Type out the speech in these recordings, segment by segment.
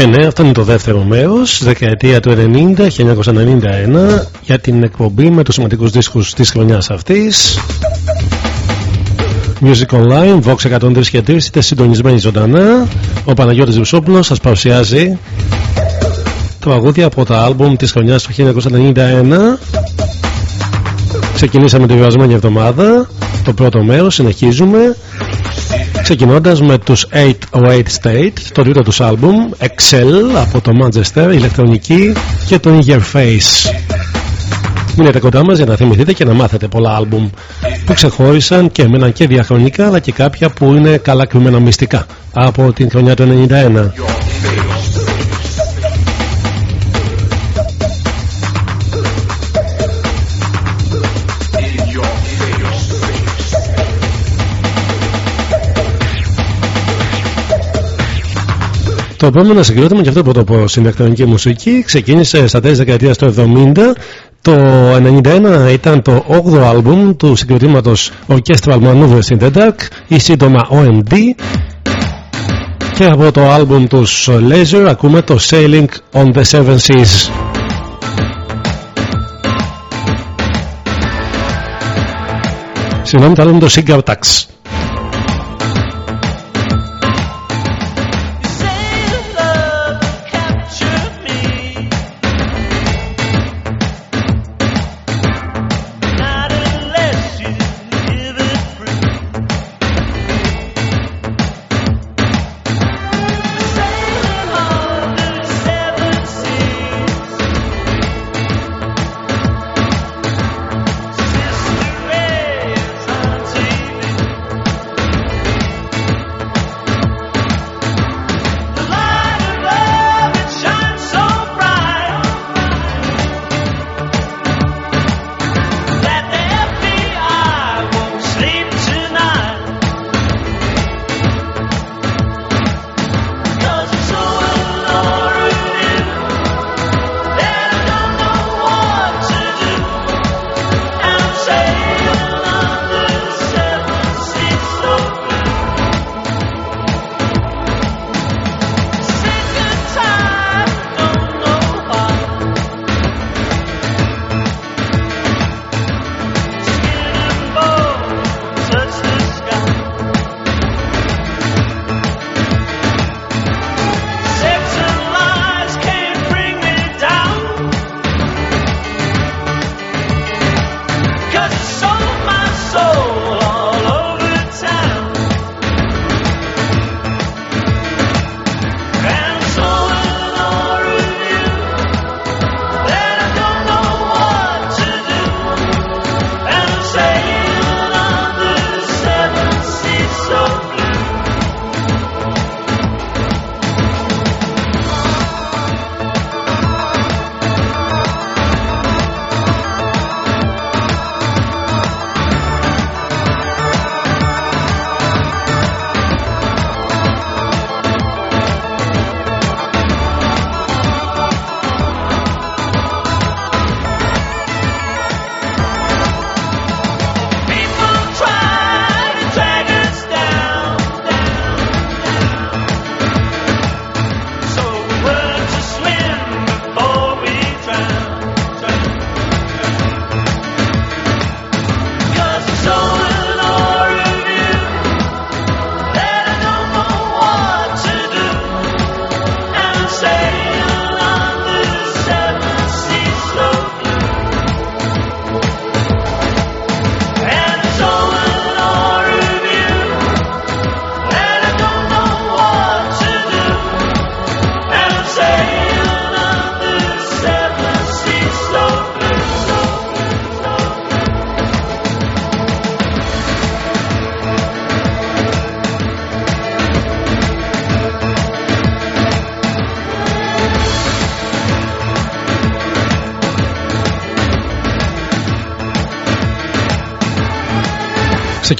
Και ναι, αυτό είναι το δεύτερο μέρος, δεκαετία του 90, 1991, για την εκπομπή με τους σημαντικούς δίσκους της χρονιάς αυτής. Music Online, Vox 103 και 3, είτε συντονισμένοι ζωντανά. Ο Παναγιώτης Βουσόπουλος σας παρουσιάζει το αγούδια από τα άλμπουμ της χρονιάς του 1991. Ξεκινήσαμε τη βιβασμένη εβδομάδα, το πρώτο μέρος, συνεχίζουμε. Ξεκινώντας με τους 808 State, το τρίτο τους άλμπουμ, Excel από το Manchester, ηλεκτρονική και το In Your Face. Μείνετε κοντά μας για να θυμηθείτε και να μάθετε πολλά άλμπουμ που ξεχώρισαν και έμεναν και διαχρονικά αλλά και κάποια που είναι καλά κρυμμένα μυστικά από την χρονιά του 91. Το επόμενο συγκρότημα και αυτό που το πω στην ηλεκτρονική μουσική ξεκίνησε στα τέλη δεκαετίας του 70 το 91 ήταν το 8ο άλμπουμ του συγκροτήματος Orchestral Maneuvers in the Dark ή σύντομα OMD και από το άλμπουμ τους Laser ακούμε το Sailing on the Seven Seas. Συγγνώμη, το άλμπουμ το Cigar Tax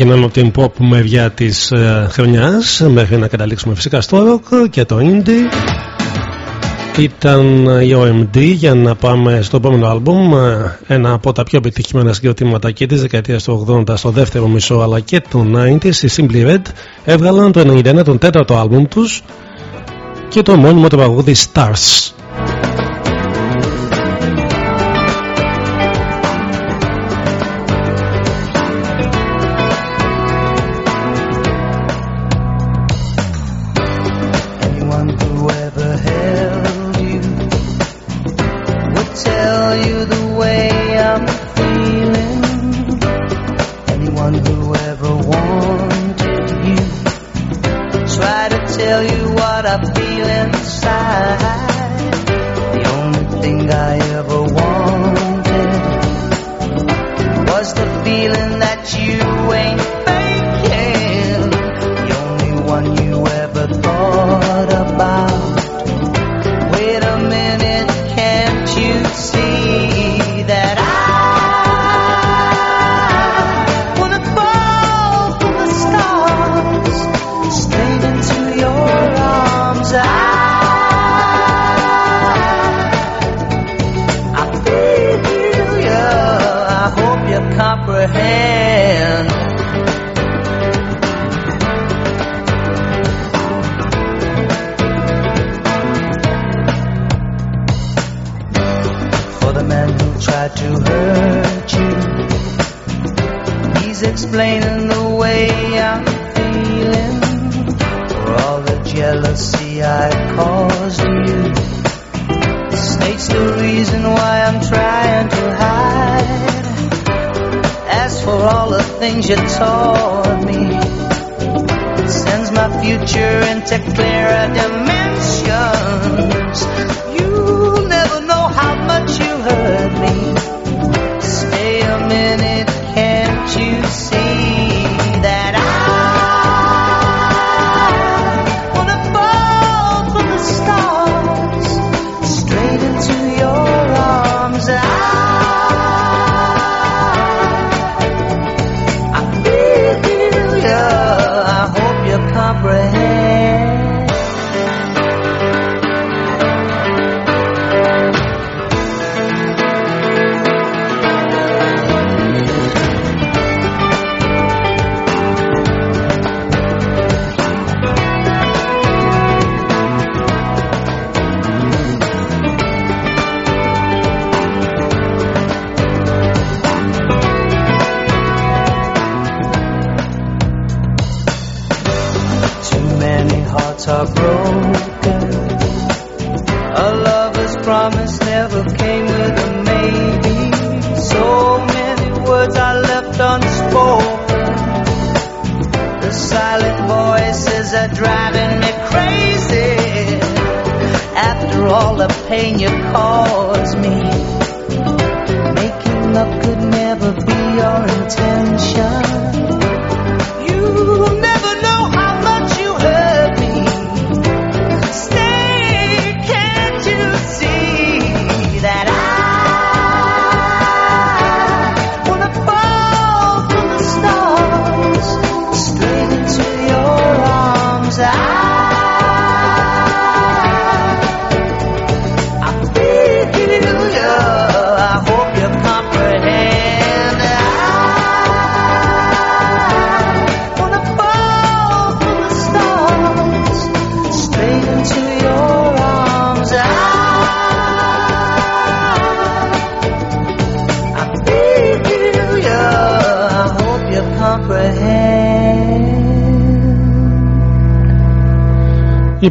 Ξεκινάμε από την pop μεριά της ε, χρονιάς μέχρι να καταλήξουμε φυσικά στο rock και το indie. Ήταν η OMD για να πάμε στο επόμενο άλμπουμ ε, ένα από τα πιο επιτυχημένα συγκροτήματα και της δεκαετίας του 80 στο δεύτερο μισό αλλά και του 90 η Simply Red έβγαλαν το 91 τον τέταρτο άλμπουμ τους και το μόνιμο το παγούδι Stars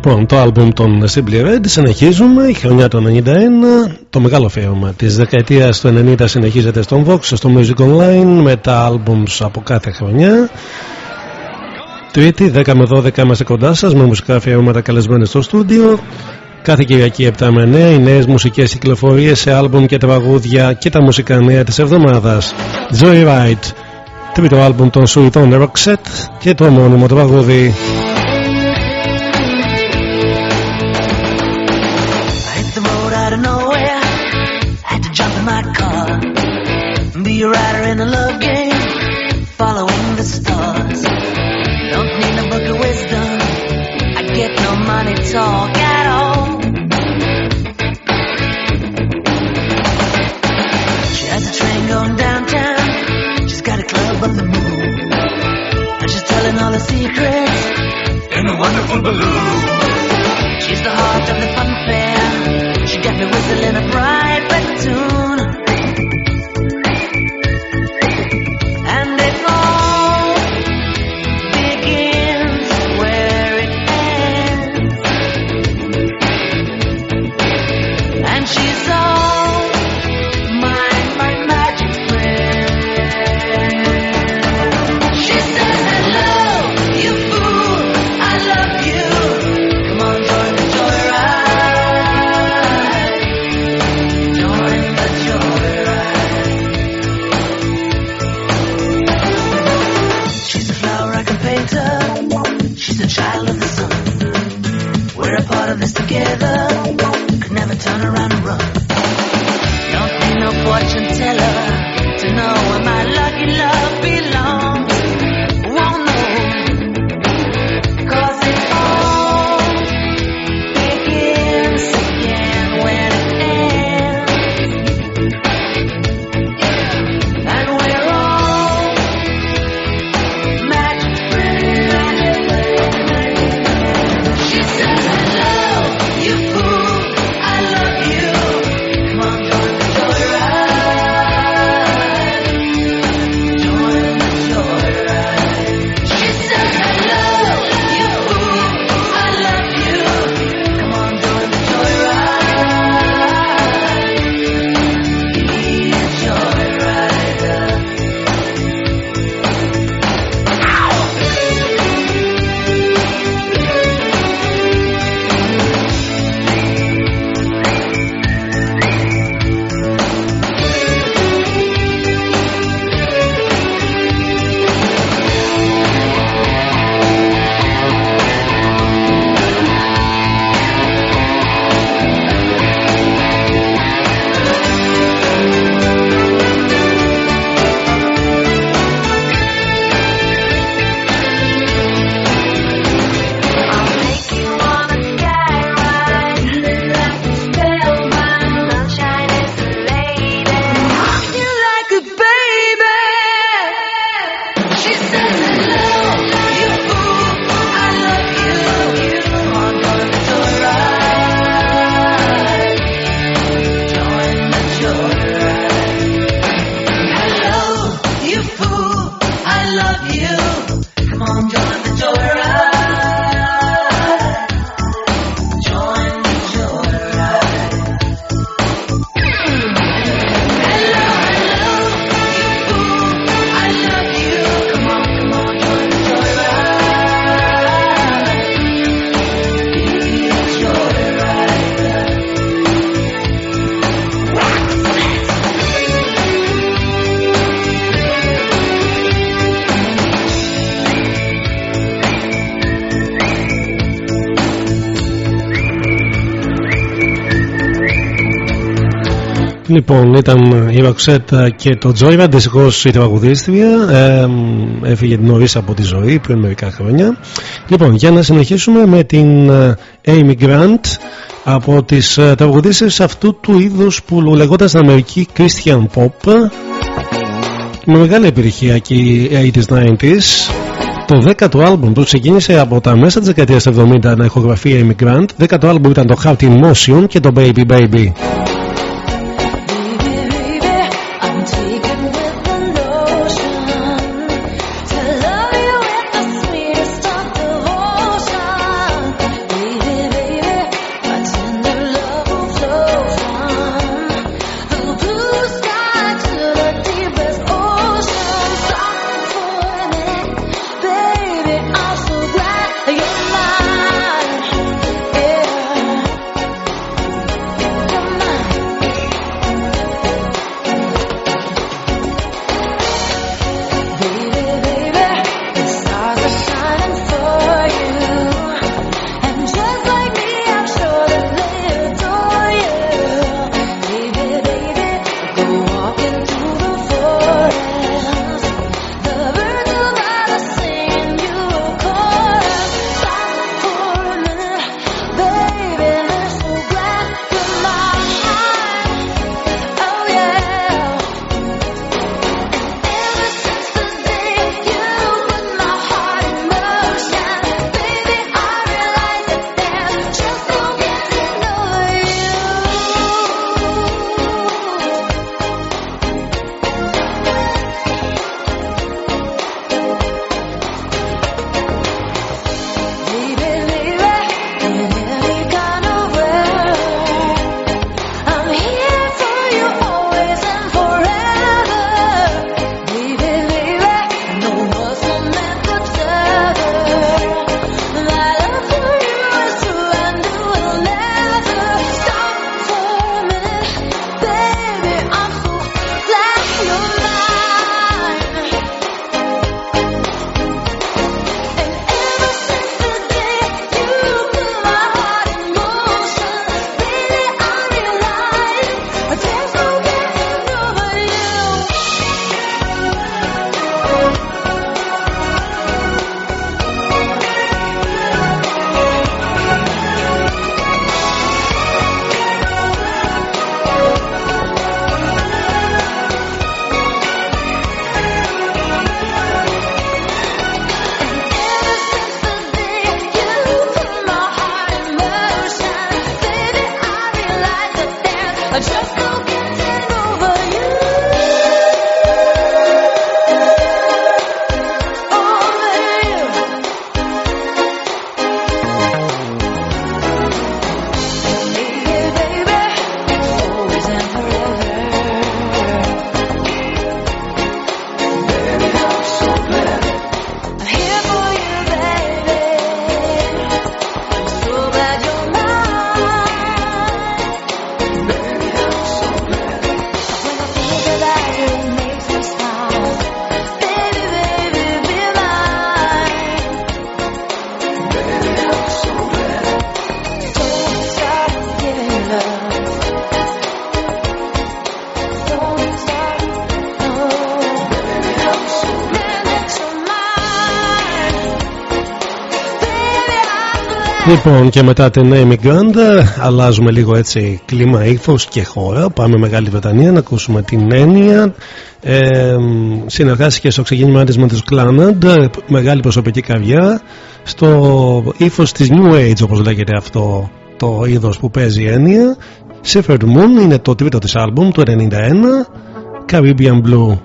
Λοιπόν, το άλμπουμ των Simply Red συνεχίζουμε, η χρονιά του 91, το μεγάλο αφιέρωμα της δεκαετίας του 90 συνεχίζεται στον Vox, στο Music Online με τα άλμπουμς από κάθε χρονιά. Τρίτη, 10 με 12 είμαστε κοντά σας με μουσικά αφιερώματα καλεσμένα στο στούντιο. Κάθε Κυριακή 7 με 9 οι νέες μουσικές κυκλοφορίες σε άλμπουμ και τραγούδια και τα μουσικά νέα της εβδομάδας. Joyride, τρίτο άλμπουμ των Σουητών Roxette και το μόνιμο τραγούδι. Λοιπόν, ήταν η Ραξέτα και το Τζόιρα. Δυστυχώς η τραγουδίστρια ε, έφυγε νωρίς από τη ζωή πριν μερικά χρόνια. Λοιπόν, για να συνεχίσουμε με την ε, Amy Grant από τις ε, τραγουδίστρες αυτού του είδους που λεγόταν στην Αμερική Christian Pop. Με μεγάλη επιτυχία και η 80s 90s. Το 10ο άλμπουμ που ξεκίνησε από τα μέσα της δεκαετίας 70 να ηχογραφεί Amy Grant. 10ο άλμπουμ ήταν το Heart in Motion και το Baby Baby. Λοιπόν και μετά την Amy Grant αλλάζουμε λίγο έτσι κλίμα ύφος και χώρα. Πάμε Μεγάλη Βρετανία να ακούσουμε την έννοια. Ε, συνεργάστηκες στο ξεκίνημά της με τους Clannad μεγάλη προσωπική καρδιά στο ύφος της New Age όπως λέγεται αυτό το είδος που παίζει η έννοια. Shepherd Moon είναι το τρίτο της άλμπουμ του 91 Caribbean Blue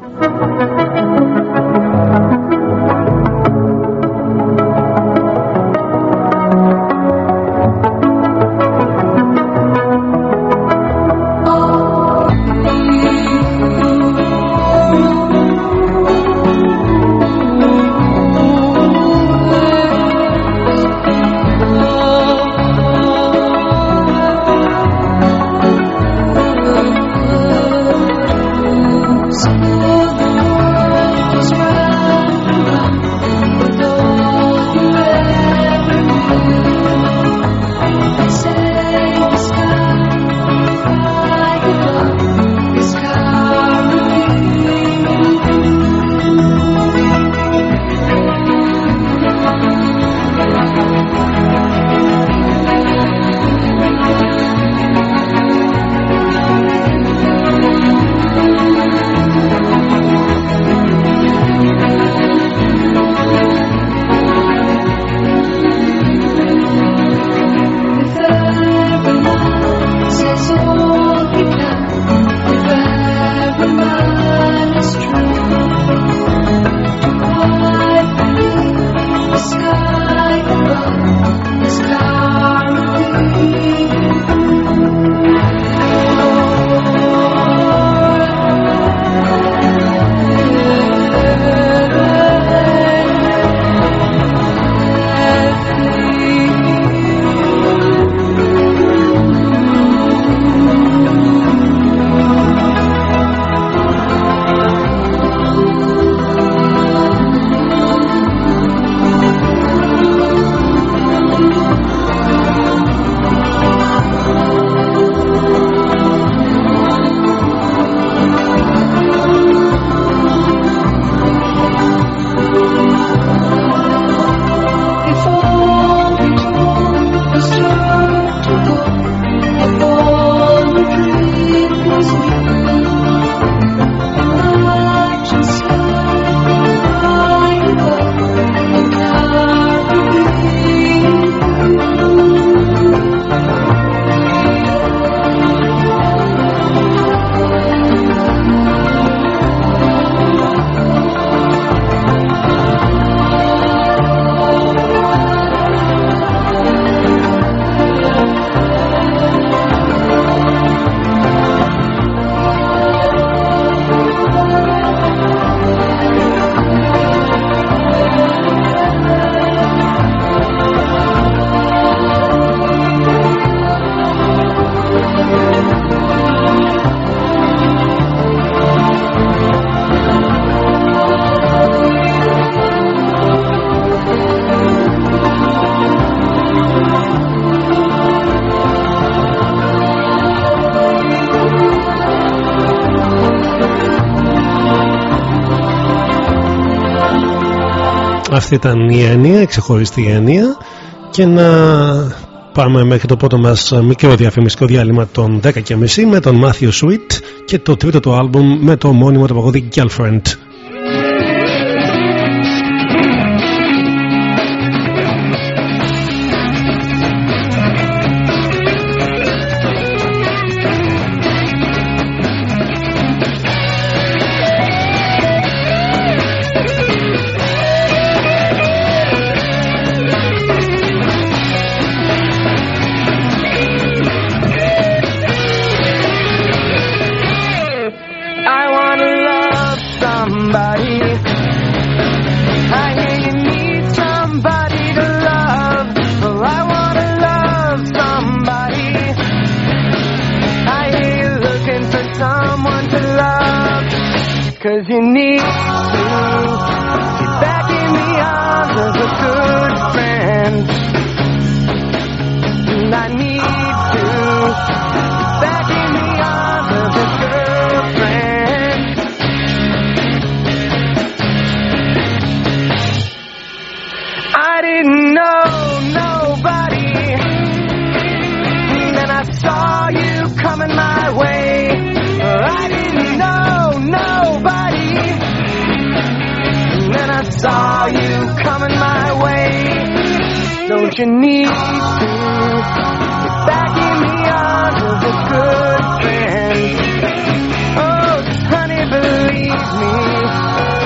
ήταν η έννοια, η ξεχωριστή έννοια και να πάμε μέχρι το πρώτο μας μικρό διαφημιστικό διάλειμμα των 10.30 με τον Matthew Sweet και το τρίτο του άλμπουμ με το μόνιμο το παγόδι Girlfriend. Don't you need to? Backing me on as a good friend. Oh, honey, believe me.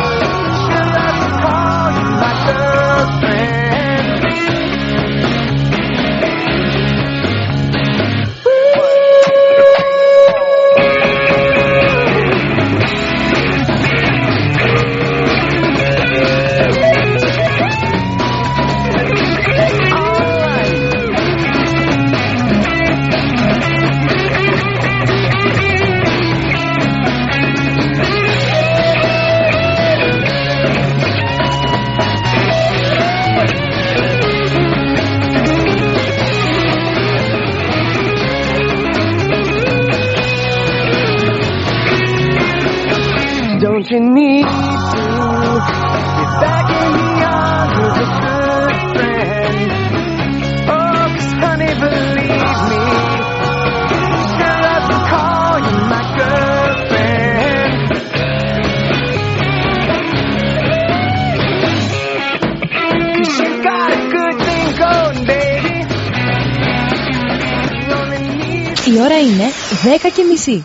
10 και μισή.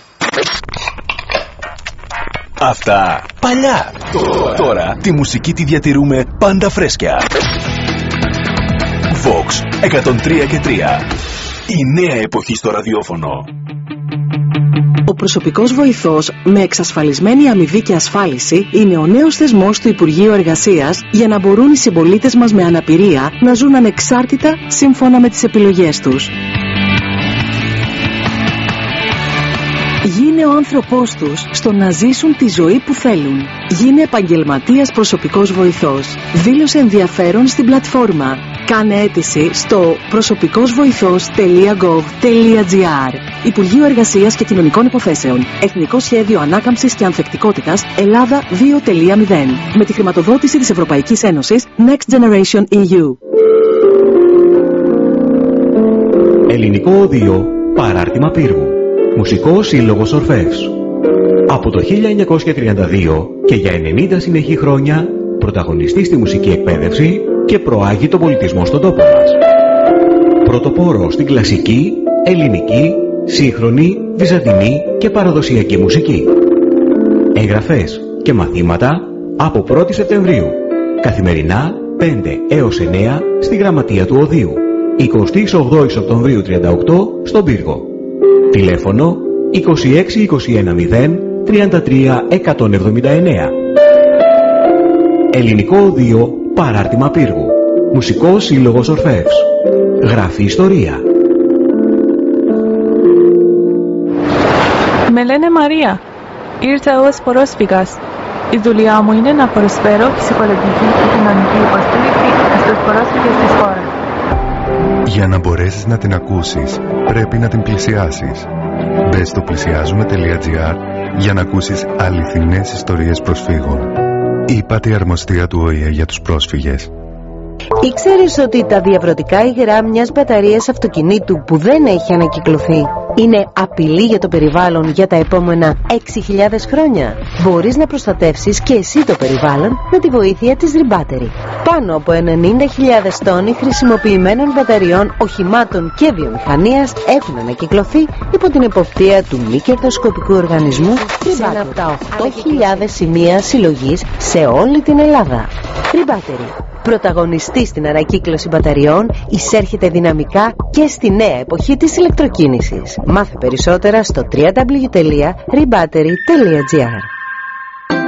Αυτά παλιά. Τώρα τη μουσική τη διατηρούμε πάντα φρέσκια. Vox 103 και 3. Η νέα εποχή στο ραδιόφωνο. Ο προσωπικός βοηθός με εξασφαλισμένη αμοιβή και ασφάλιση είναι ο νέος θεσμός του Υπουργείου Εργασίας για να μπορούν οι συμπολίτες μας με αναπηρία να ζουν ανεξάρτητα σύμφωνα με τις επιλογές τους. Άνθρωπός τους στο να ζήσουν τη ζωή που θέλουν. Γίνε επαγγελματίας προσωπικός βοηθός. Δήλωσε ενδιαφέρον στην πλατφόρμα. Κάνε αίτηση στο προσωπικόςβοηθός.gov.gr Υπουργείο Εργασίας και Κοινωνικών Υποθέσεων. Εθνικό Σχέδιο Ανάκαμψης και Ανθεκτικότητας Ελλάδα 2.0 με τη χρηματοδότηση της Ευρωπαϊκής Ένωσης Next Generation E EU. Ελληνικό Οδείο Παράρτημα Πύργου Μουσικός Σύλλογος Ορφεύς Από το 1932 και για 90 συνεχή χρόνια πρωταγωνιστή στη μουσική εκπαίδευση και προάγει τον πολιτισμό στον τόπο μας. Πρωτοπόρο στην κλασική, ελληνική, σύγχρονη, βυζαντινή και παραδοσιακή μουσική. Εγγραφές και μαθήματα από 1η Σεπτεμβρίου. Καθημερινά 5 έως 9 στη Γραμματεία του Οδείου. 28 Οκτωβρίου 38 στον Πύργο. Τηλέφωνο 26210 33 179. Ελληνικό Οδείο Παράρτημα Πύργου. Μουσικός Σύλλογος Ορφεύς. Γράφει ιστορία. Με λένε Μαρία. Ήρθα ως πρόσφυγας. Η δουλειά μου είναι να προσφέρω ψυχολογική και κοινωνική υποστήριξη στους πρόσφυγες της χώρας. Για να μπορέσεις να την ακούσεις, πρέπει να την πλησιάσεις. Μπες στο πλησιάζουμε.gr για να ακούσεις αληθινές ιστορίες προσφύγων. Είπατε η αρμοστία του ΟΗΕ για τους πρόσφυγες. Ήξερες ότι τα διαβρωτικά υγρά μιας μπαταρίας αυτοκινήτου που δεν έχει ανακυκλωθεί; Είναι απειλή για το περιβάλλον για τα επόμενα 6.000 χρόνια. Μπορείς να προστατεύσεις και εσύ το περιβάλλον με τη βοήθεια της Rebattery. Πάνω από 90.000 τόνοι χρησιμοποιημένων μπαταριών οχημάτων και βιομηχανίας έχουν ανακυκλωθεί υπό την εποπτεία του μη κερδοσκοπικού οργανισμού σε ένα από τα 8.000 σημεία συλλογής σε όλη την Ελλάδα. Rebattery. Πρωταγωνιστή στην ανακύκλωση μπαταριών, εισέρχεται δυναμικά και στη νέα εποχή της ηλεκτροκίνησης. Μάθε περισσότερα στο www.rebattery.gr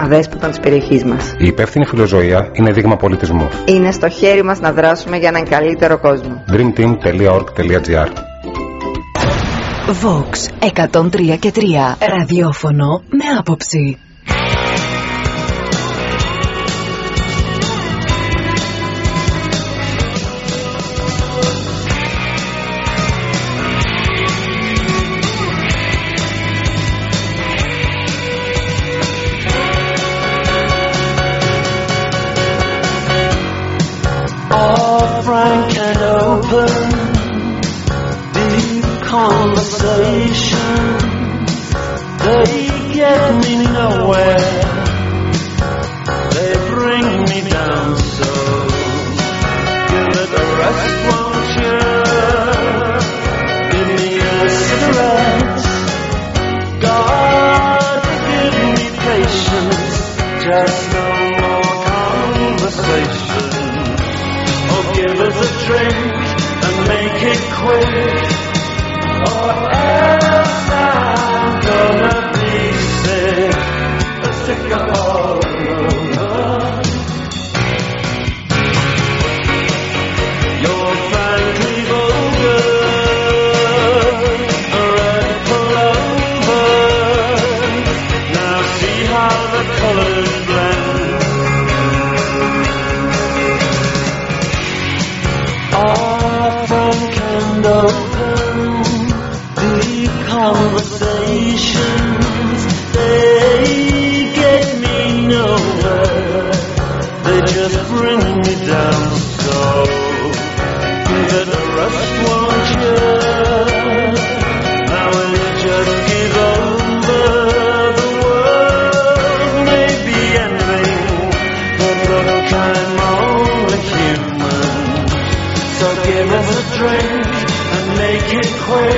αδέσποτων της περιοχής μας. Η υπεύθυνη φιλοζωία είναι δείγμα πολιτισμού. Είναι στο χέρι μας να δράσουμε για έναν καλύτερο κόσμο. dreamteam.org.gr Vox 103 και 3 ραδιόφωνο με άποψη. nowhere. They bring me down so. Give it a rest, won't you? Give me a cigarette. God, give me patience. Just no more conversation. Oh, give us a drink and make it quick. away.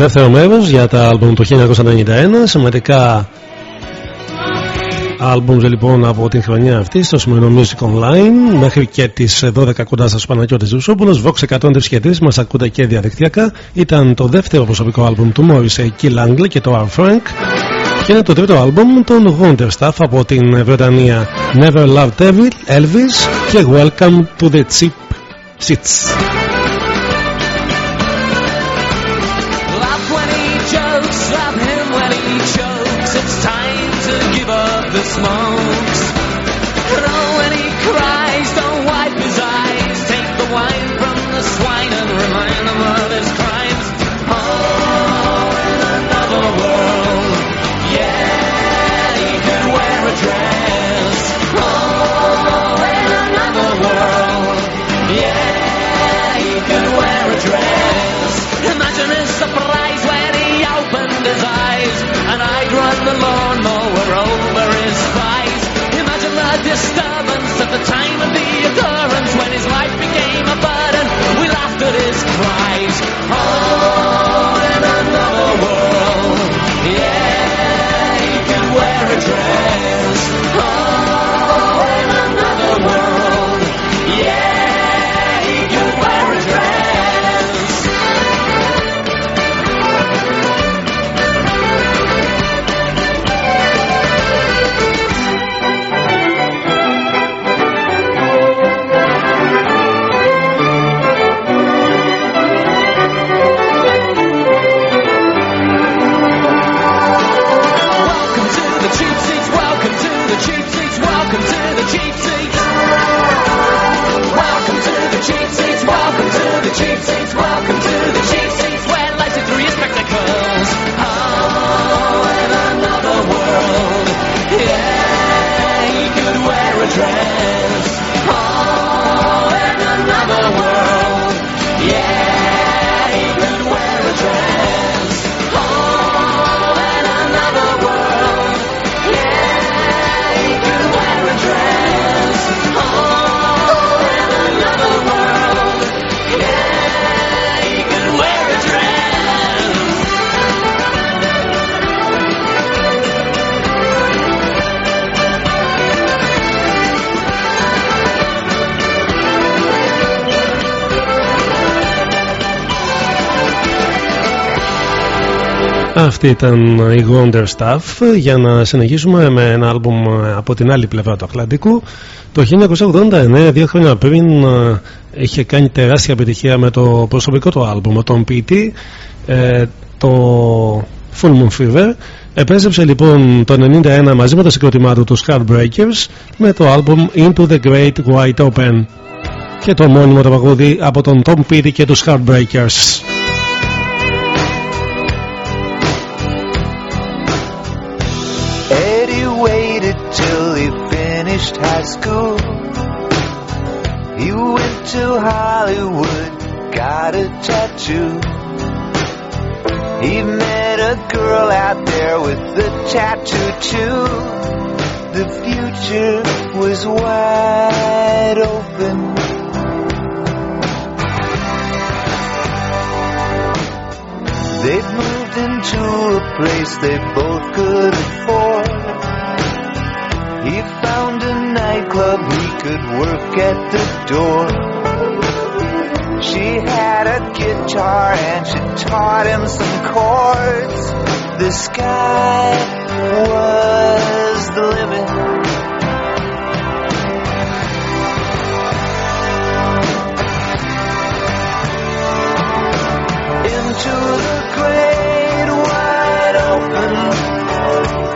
Δεύτερο μέρος για τα άλμπουμ του 1991 Σημαντικά άλμπουμς λοιπόν από την χρονιά αυτή στο σημερινό Music Online μέχρι και τις 12 κοντά σας Παναγιώτης Ζουσόπουλος Vox 103 και 3 μας ακούτε και διαδικτυακά. Ήταν το δεύτερο προσωπικό άλμπουμ του Morris Kill Angle και το R. Frank. Και είναι το τρίτο άλμπουμ των Wonderstaff από την Βρετανία Never Loved Elvis και Welcome to the Cheap Seats Αυτή ήταν η Wonder Stuff για να συνεχίσουμε με ένα άλμπουμ από την άλλη πλευρά του Ατλαντικού. Το 1989, δύο χρόνια πριν, ε, είχε κάνει τεράστια επιτυχία με το προσωπικό του άλμπουμ, τον PT, ε, το Full Moon Fever. Επέστρεψε λοιπόν το 91 μαζί με το συγκρότημά του τους Heartbreakers με το άλμπουμ Into the Great White Open και το μόνιμο τραγούδι από τον Tom Petty και τους Heartbreakers. Till he finished high school. He went to Hollywood, got a tattoo. He met a girl out there with a tattoo too. The future was wide open. They'd moved into a place they both could afford. He found a nightclub he could work at the door. She had a guitar and she taught him some chords. The sky was the limit. Into the great wide open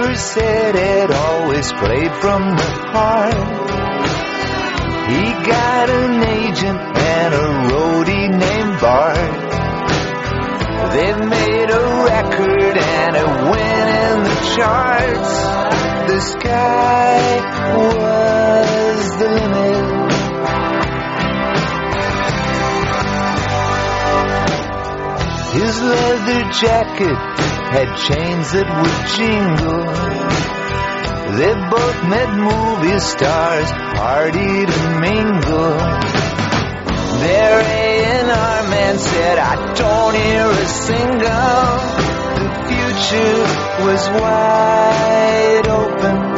paper said it always played from the heart. He got an agent and a roadie named Bart. They made a record and it went in the charts. The sky was the limit. His leather jacket had chains that would jingle. They both met movie stars, partied and mingled. Their A&R man said, I don't hear a single. The future was wide open.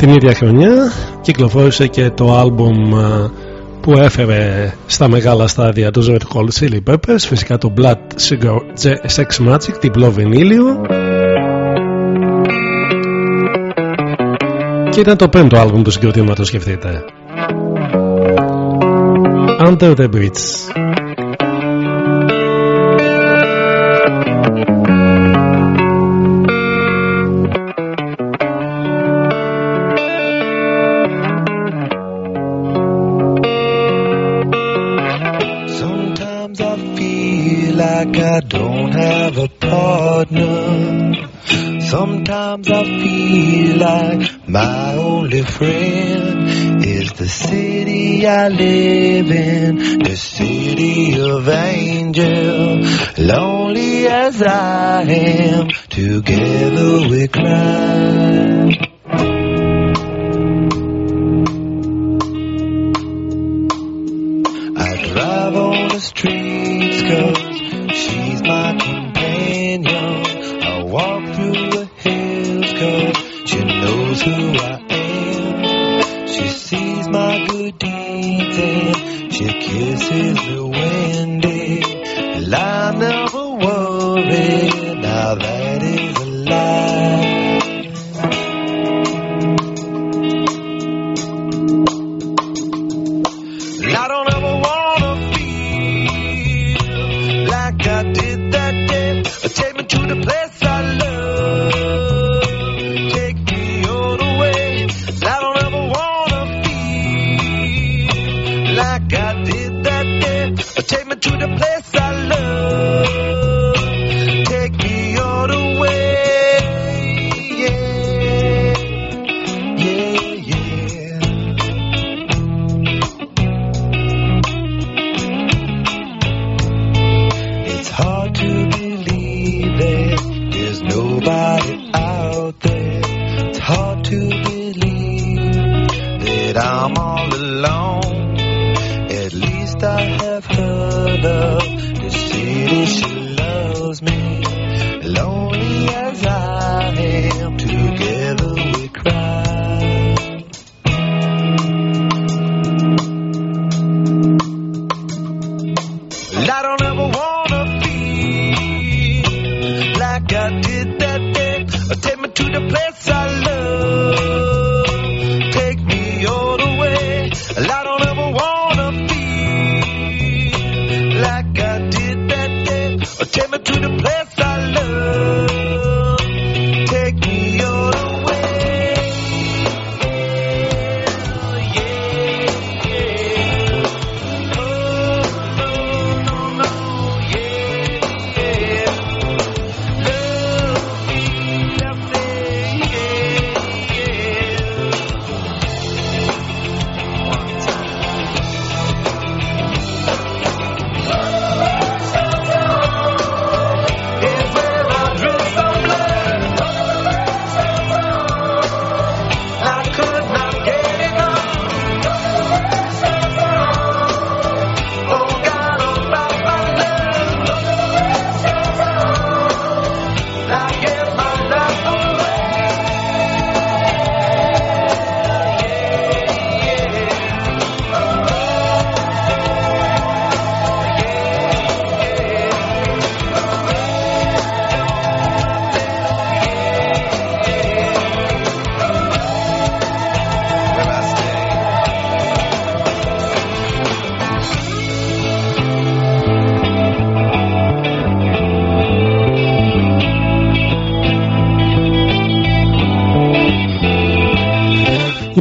Την ίδια χρονιά κυκλοφόρησε και το άλμπουμ ε, που έφερε στα μεγάλα στάδια τους Red Hot Chili Peppers φυσικά το Blood Sugar Sex Magic διπλό βινίλιο. Και ήταν το πέμπτο άλμπουμ του συγκροτήματος σκεφτείτε. Under the Bridge is the city I live in, the city of angel. Lonely as I am,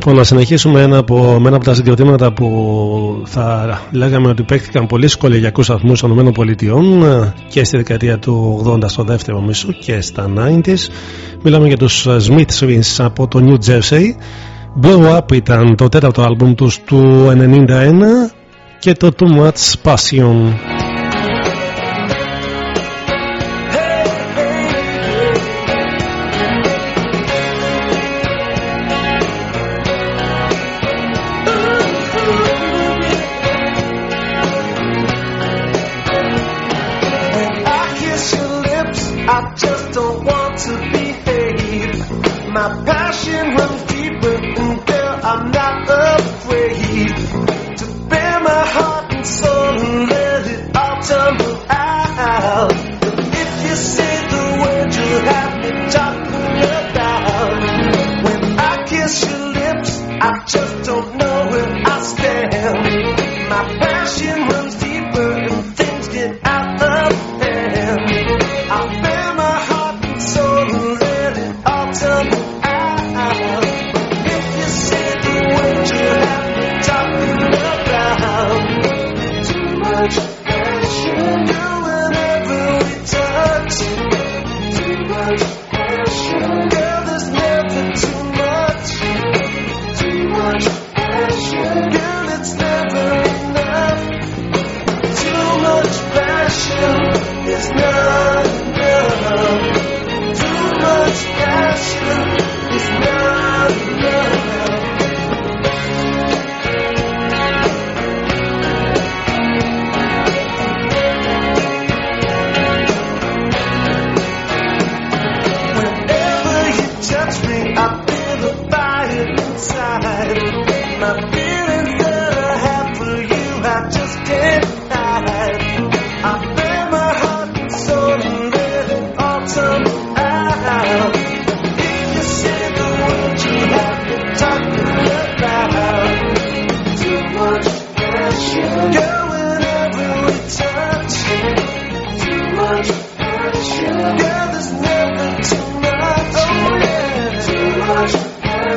Λοιπόν, να συνεχίσουμε ένα από, με ένα από τα συγκροτήματα που θα λέγαμε ότι παίχτηκαν πολύ στου κολεγιακού σταθμού των ΗΠΑ ε, και στη δεκαετία του 80 στο δεύτερο μισό και στα 90s. Μιλάμε για τους ε, Smith Swings από το New Jersey. Blow Up ήταν το τέταρτο άλμπουμ τους του 91 και το Too Much Passion.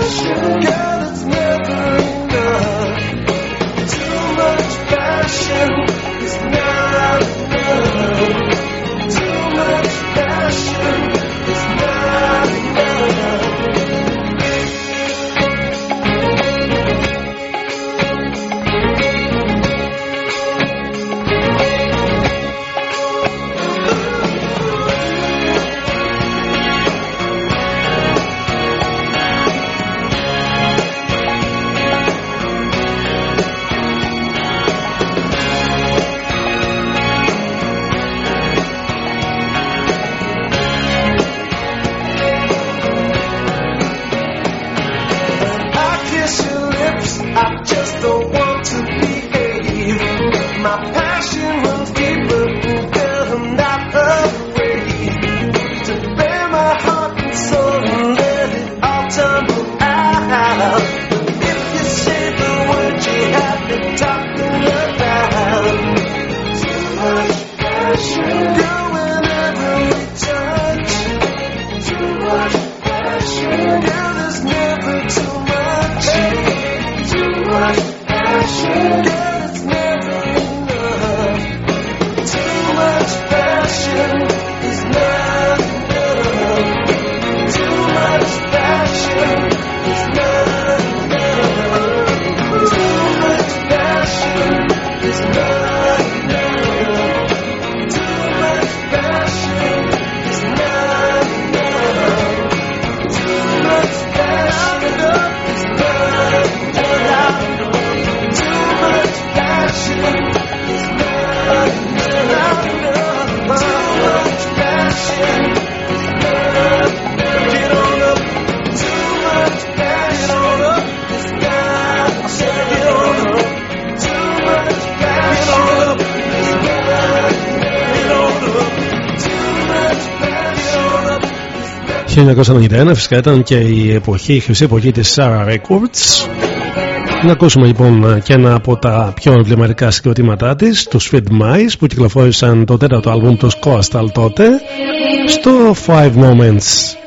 Girl. 1991 φυσικά ήταν και η εποχή, η χρυσή εποχή της Sarah Records. Να ακούσουμε λοιπόν και ένα από τα πιο εμβληματικά συγκροτήματά της τους Sweet Mice που κυκλοφόρησαν το τέταρτο άλμπουμ τους Coastal τότε στο Five Moments.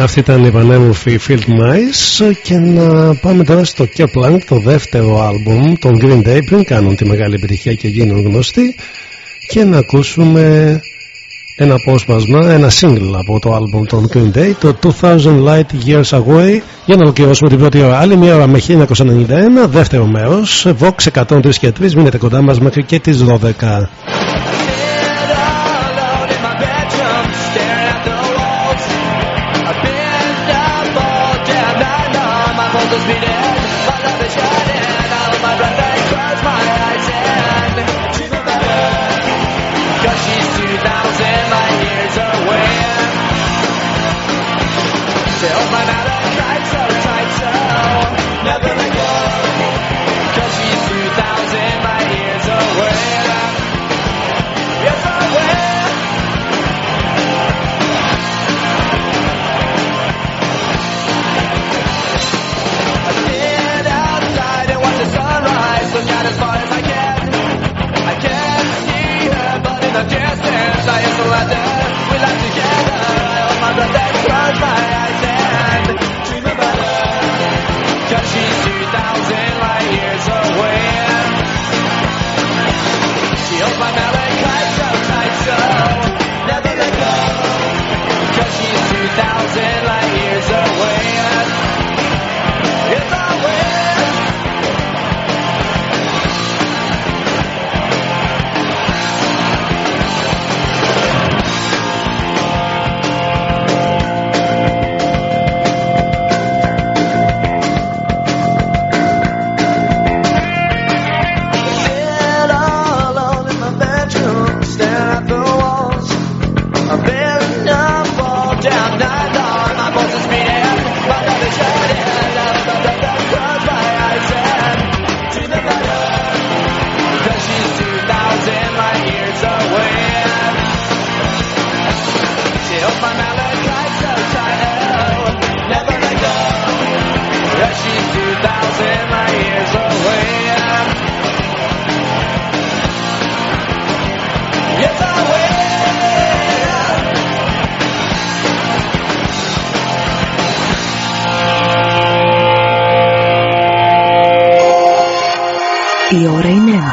Αυτή ήταν η πανέμορφη Field Mice και να πάμε τώρα στο Kepler, το δεύτερο άλμπουμ των Green Day πριν κάνουν τη μεγάλη επιτυχία και γίνουν γνωστοί και να ακούσουμε ένα απόσπασμα, ένα single από το άλμπουμ των Green Day, το 2000 Light Years Away για να ολοκληρώσουμε την πρώτη ώρα. Άλλη μια ώρα με 1991, δεύτερο μέρος, Vox 103 και 3, μείνετε κοντά μας μέχρι και τις 12.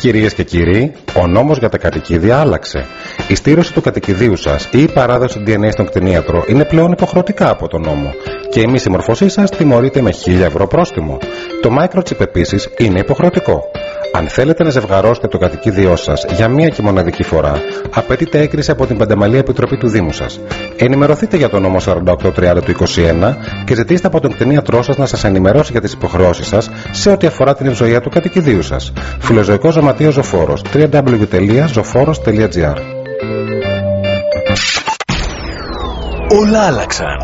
Κυρίες και κύριοι, ο νόμος για τα κατοικίδια άλλαξε. Η στήρωση του κατοικιδίου σας ή η παράδοση DNA στον κτηνίατρο είναι πλέον υποχρεωτικά από τον νόμο και η μη συμμορφωσή σας τιμωρείται με 1000 ευρώ πρόστιμο. Το microchip επίσης είναι υποχρεωτικό. Αν θέλετε να ζευγαρώσετε το κατοικίδιό σας για μία και μοναδική φορά, απαιτείται έγκριση από την Παντεμαλή Επιτροπή του Δήμου σας. Ενημερωθείτε για τον νόμο 4830 του 21 και ζητήστε από τον κτηνίατρό σας να σας ενημερώσει για τις υποχρεώσεις σας σε ό,τι αφορά την ευζοία του κατοικιδίου σας. Φιλοζωικός Ζωματείο Ζωφόρος www.zoforos.gr Όλα άλλαξαν.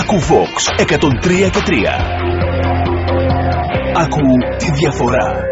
Ακού Vox 103 και 3. Ακού τη διαφορά.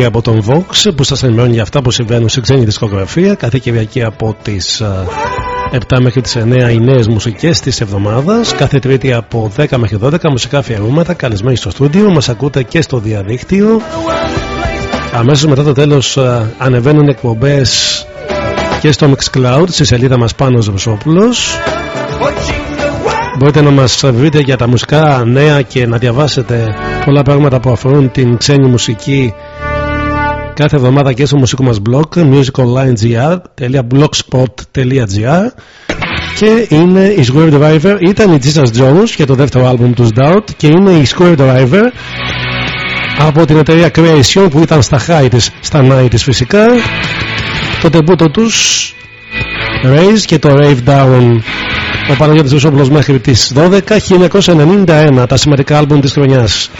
Εκπομπή από τον Vox που σας ενημερώνει για αυτά που συμβαίνουν σε ξένη δισκογραφία κάθε Κυριακή από τις α, 7 μέχρι τις 9 οι νέες μουσικές της εβδομάδας κάθε Τρίτη από 10 μέχρι 12 μουσικά αφιερώματα καλεσμένοι στο στούντιο μας ακούτε και στο διαδίκτυο. Αμέσως μετά το τέλος α, ανεβαίνουν εκπομπές και στο Mixcloud στη σελίδα μας πάνω Ζευσόπουλος Μπορείτε να μας βρείτε για τα μουσικά νέα και να διαβάσετε πολλά πράγματα που αφορούν την ξένη μουσική κάθε εβδομάδα και στο μουσικό μας blog musicallinegr.blogspot.gr και είναι η Square Driver ήταν η Jesus Jones για το δεύτερο άλμπουμ τους Doubt και είναι η Square Driver από την εταιρεία Creation που ήταν στα high της, στα night της φυσικά. Το τεμπούτο τους Raise και το Rave Down. Ο Παναγιώτης Βουσόπουλος μέχρι τις 12 1991 τα σημαντικά άλμπουμ της χρονιάς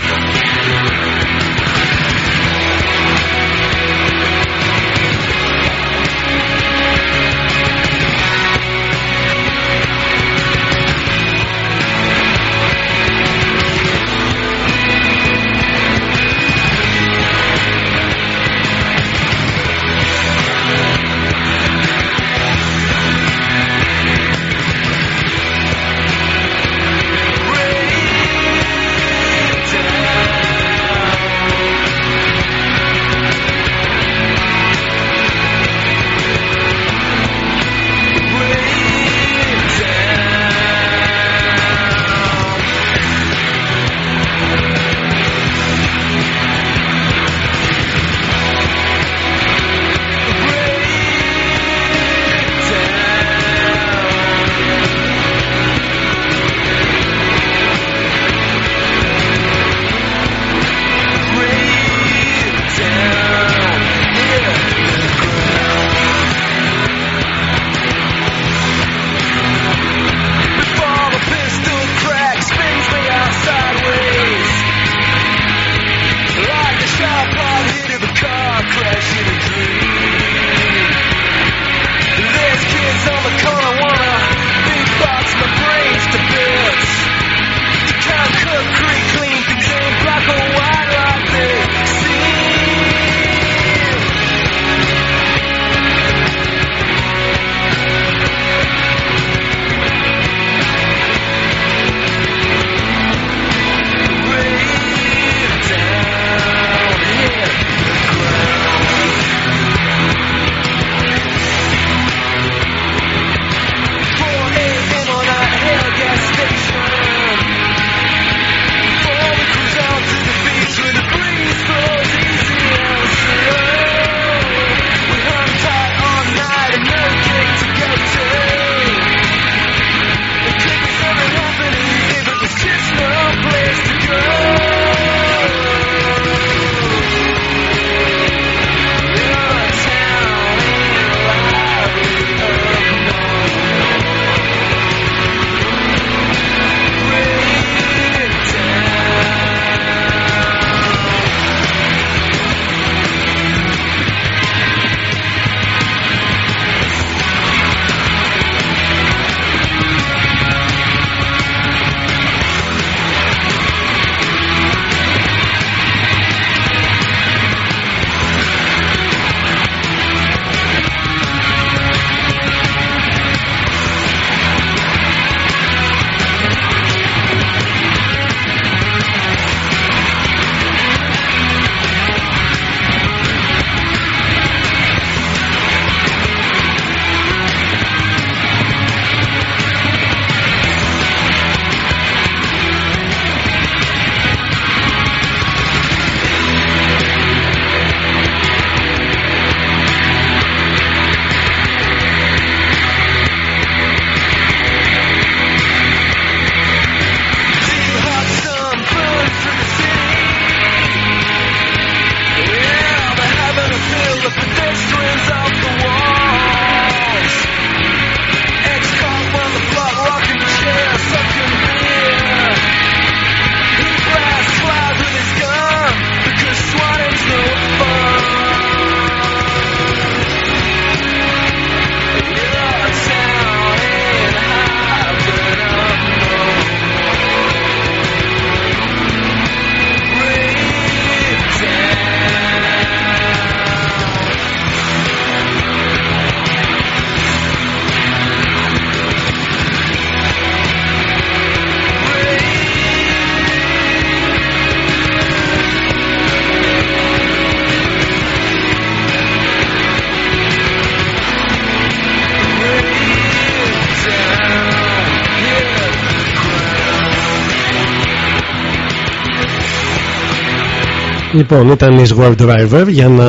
Λοιπόν, ήταν η Swerve Driver. Για να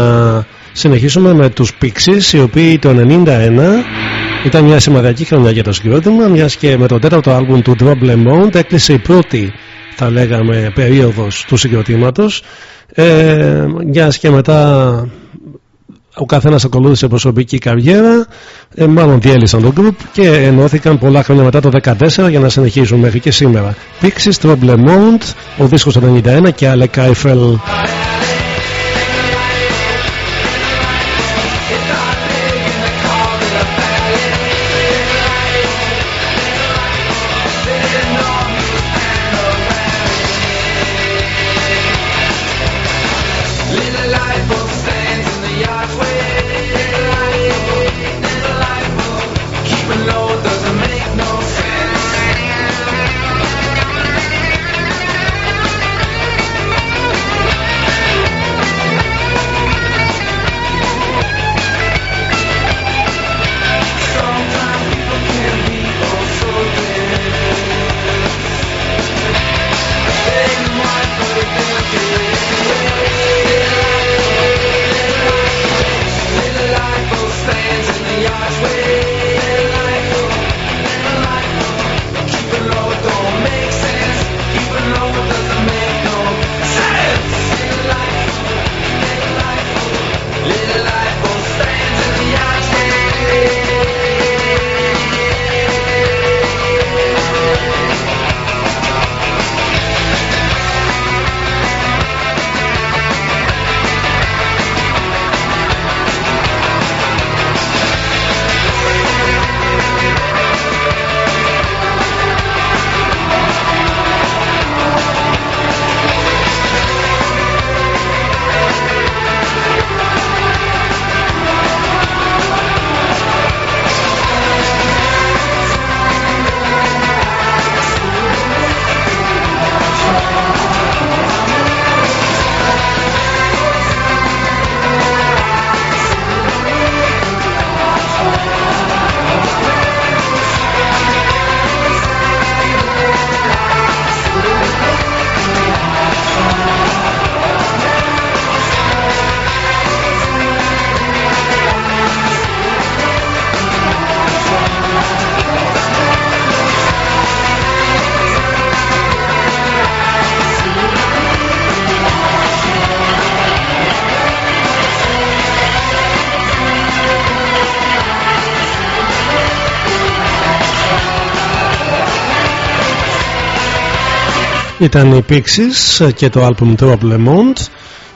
συνεχίσουμε με τους Pixies οι οποίοι το 91 ήταν μια σημαντική χρονιά για το συγκρότημα μιας και με το τέταρτο άλμπουμ του Drop Lemon έκλεισε η πρώτη θα λέγαμε περίοδος του συγκροτήματος. Ε, μιας και μετά ο καθένας ακολούθησε προσωπική καριέρα ε, μάλλον διέλυσαν το group και ενώθηκαν πολλά χρόνια μετά το 2014 για να συνεχίσουν μέχρι και σήμερα. Pixies, Trouble Mount, ο δίσκος του 91 και Alec Eiffel Ήταν οι Pixies και το album Drop Lemont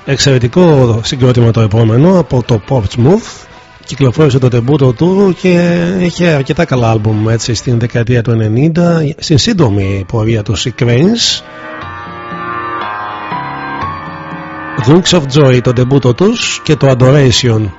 εξαιρετικό συγκρότημα το επόμενο από το Portsmouth. Κυκλοφόρησε το τεμπούτο του και είχε αρκετά καλά άλμπουμ έτσι στην δεκαετία του 90 στην σύντομη πορεία του η Cranes. Drinks of Joy το τεμπούτο τους και το Adoration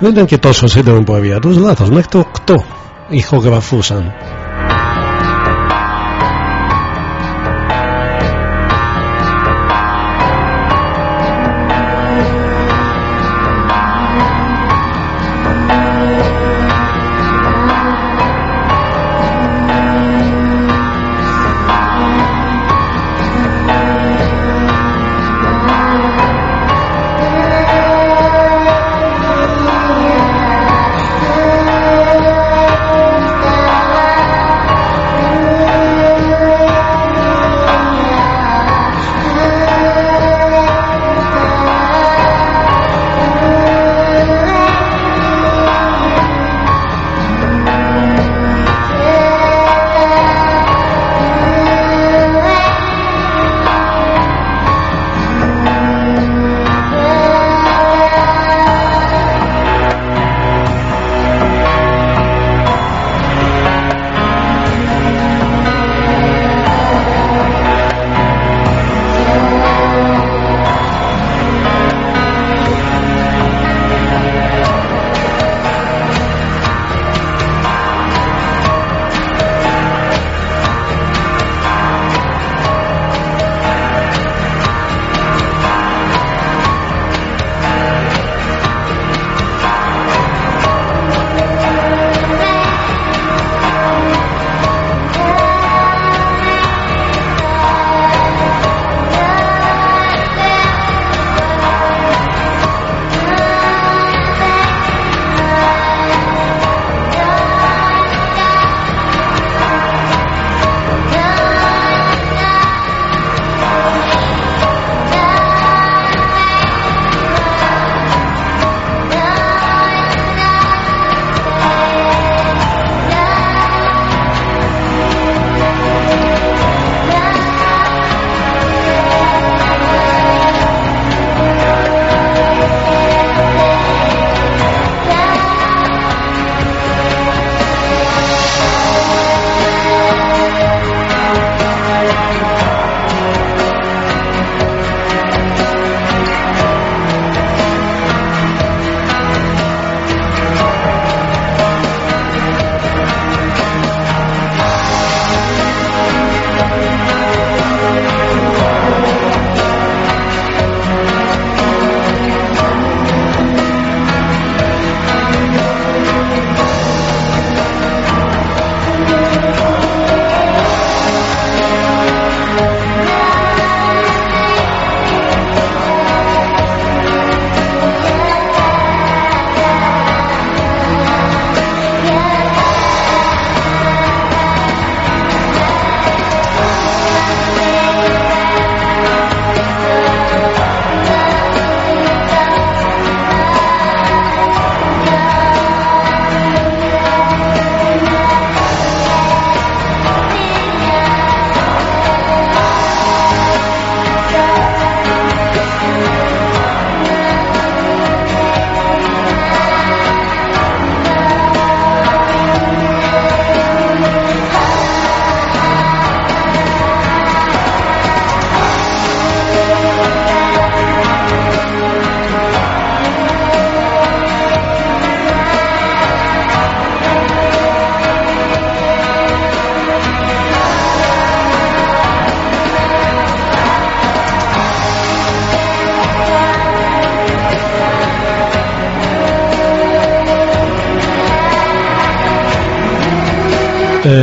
Δεν ήταν και τόσο σύντομη η πορεία τους, λάθος, μέχρι το 8 ηχογραφούσαν.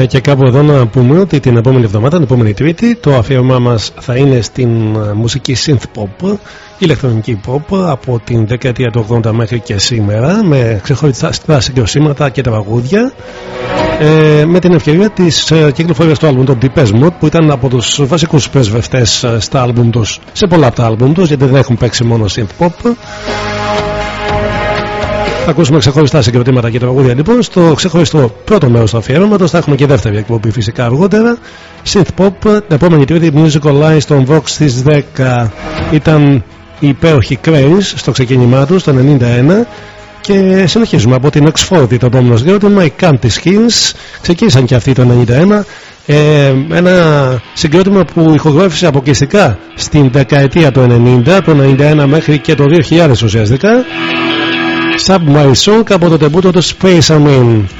Και κάπου εδώ να πούμε ότι την επόμενη εβδομάδα, την επόμενη Τρίτη, το αφιέρωμά μας θα είναι στην ε, μουσική synth pop, ηλεκτρονική pop από την δεκαετία του 80 μέχρι και σήμερα, με ξεχωριστά συγκροσήματα και τραγούδια. Ε, με την ευκαιρία της ε, κυκλοφορίας του άλμπουμ των Deepest Mode που ήταν από τους βασικούς πρεσβευτές στα άλμπουμ τους, σε πολλά από τα άλμπουμ τους, γιατί δεν έχουν παίξει μόνο synth pop. Θα ακούσουμε ξεχωριστά συγκροτήματα και τραγούδια λοιπόν. Στο ξεχωριστό πρώτο μέρος του αφιέρωματο θα έχουμε και δεύτερη εκπομπή φυσικά αργότερα. Synth Pop, την επόμενη τρίτη Musical Line στον Vox στις 10 ήταν η υπέροχη Cranes στο ξεκίνημά τους το 91. Και συνεχίζουμε από την Oxford το επόμενο συγκρότημα, οι Canty Skins. Ξεκίνησαν και αυτοί το 91. Ε, ένα συγκρότημα που ηχογράφησε αποκλειστικά στην δεκαετία του 90, το 91 μέχρι και το 2000 ουσιαστικά. Subway Song από το τεμπούτο του Space Amin. There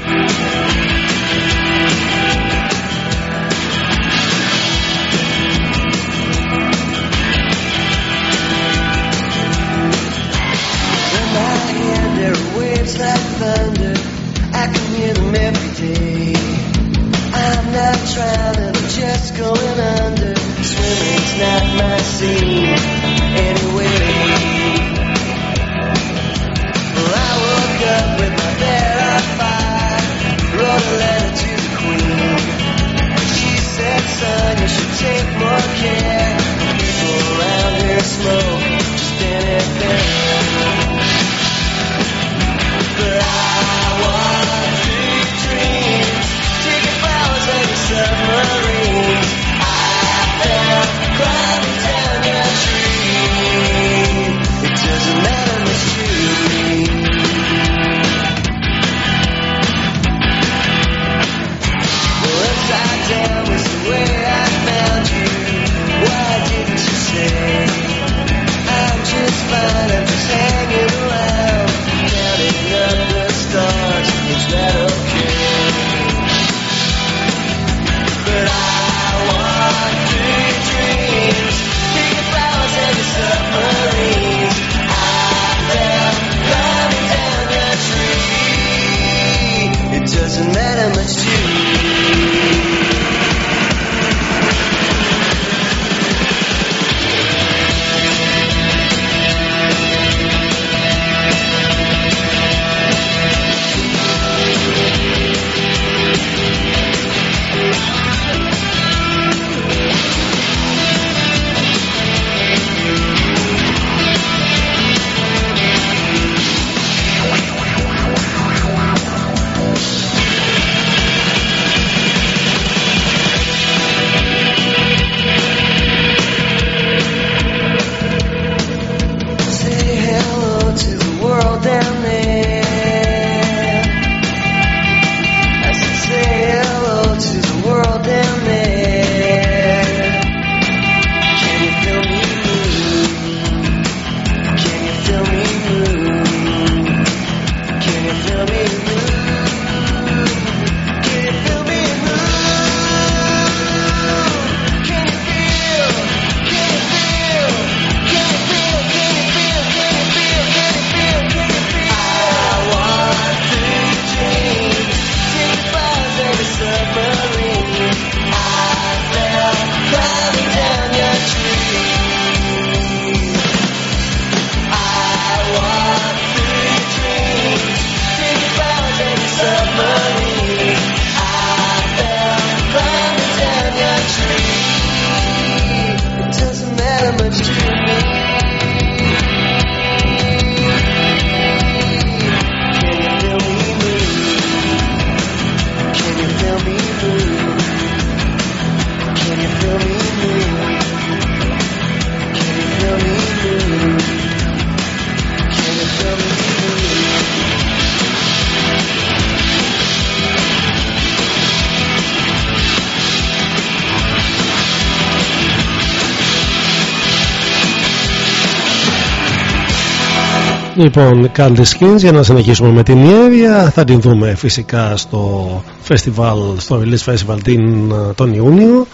Λοιπόν, Candy Skins για να συνεχίσουμε με την Ιέρια. Θα την δούμε φυσικά στο festival, στο Release Festival την, τον Ιούνιο.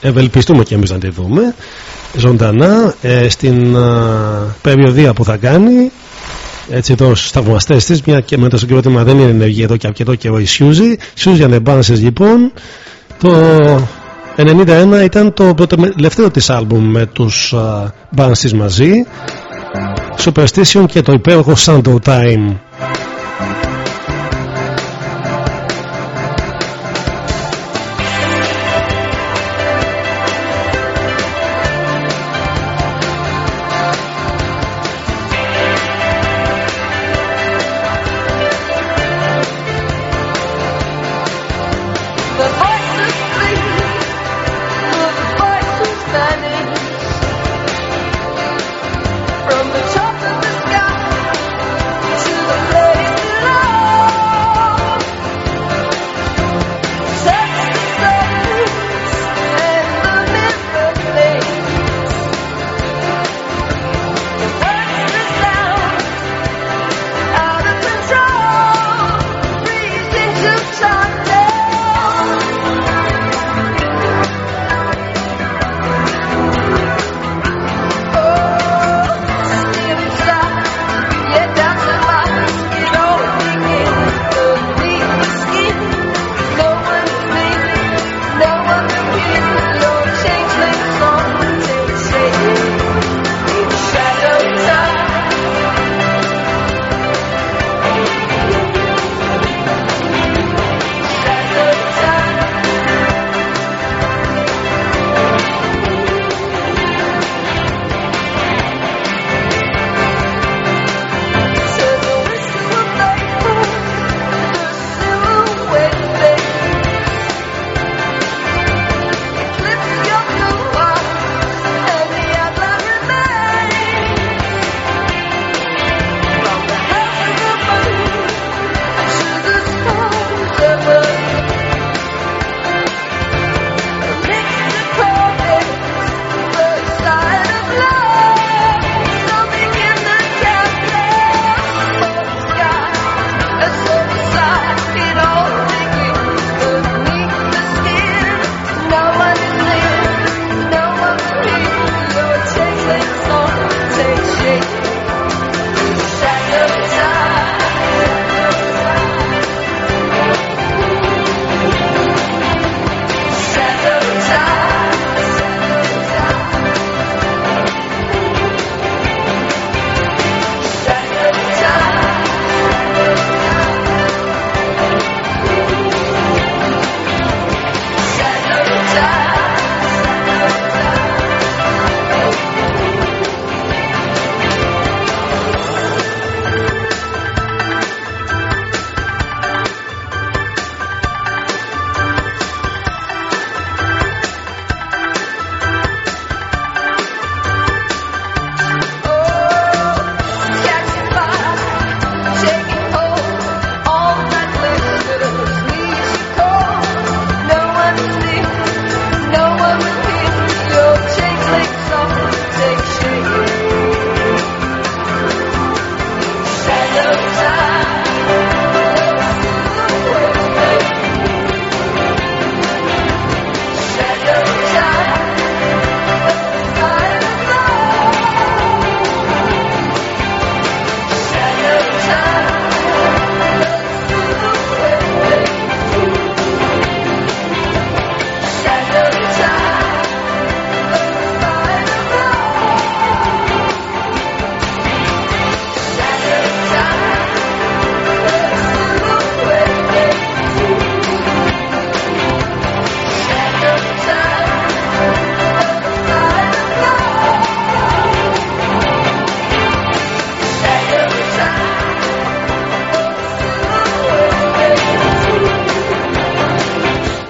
Ευελπιστούμε και εμείς να τη δούμε ζωντανά ε, στην ε, περιοδία που θα κάνει έτσι εδώ στους θαυμαστές της, μια και με το συγκρότημα δεν είναι ενεργή εδώ και αρκετό καιρό η Σιούζη. Suzy and the Banshees λοιπόν. Το 91 ήταν το πρώτο τελευταίο της άλμπουμ με τους uh, Banshees μαζί. Superstition και το υπέροχο Santo Time.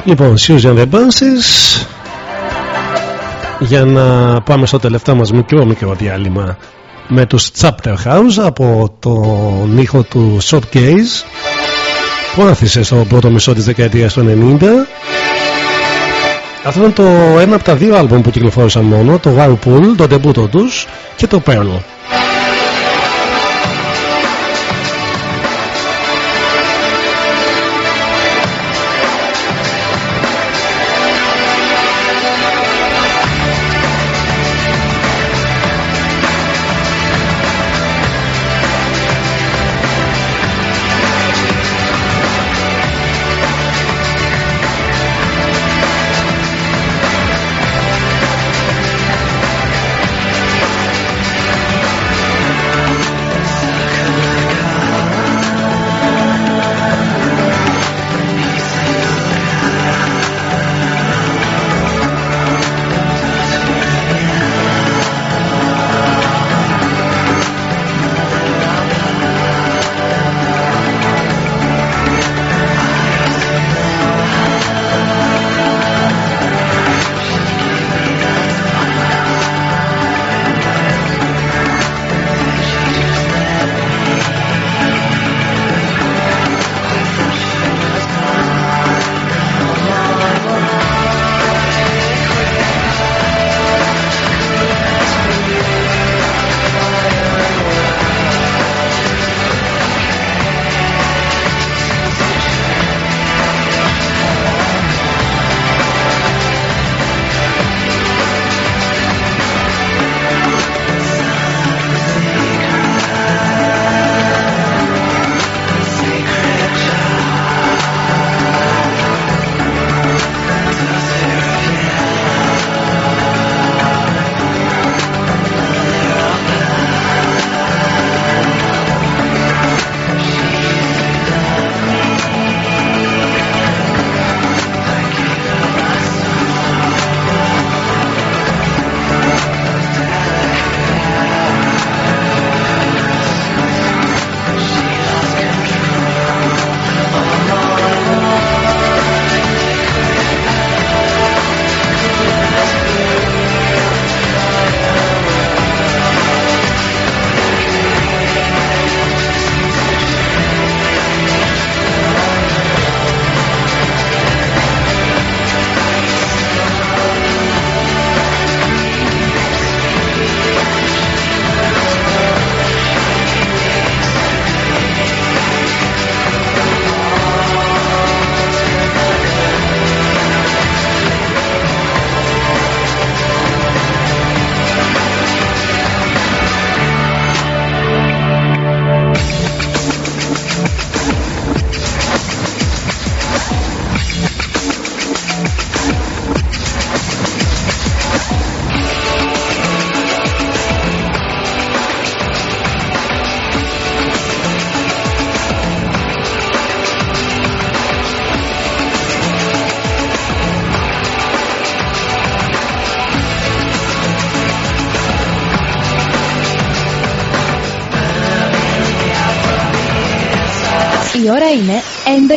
Λοιπόν, Susan the Bunches για να πάμε στο τελευταίο μας μικρό μικρό διάλειμμα με τους Chapter House από τον ήχο του Showcase που άφησε στο πρώτο μισό της δεκαετίας του 90 αυτό είναι το ένα από τα δύο άλμπομ που κυκλοφόρησαν μόνο το Whirlpool, το debut τους και το Pearl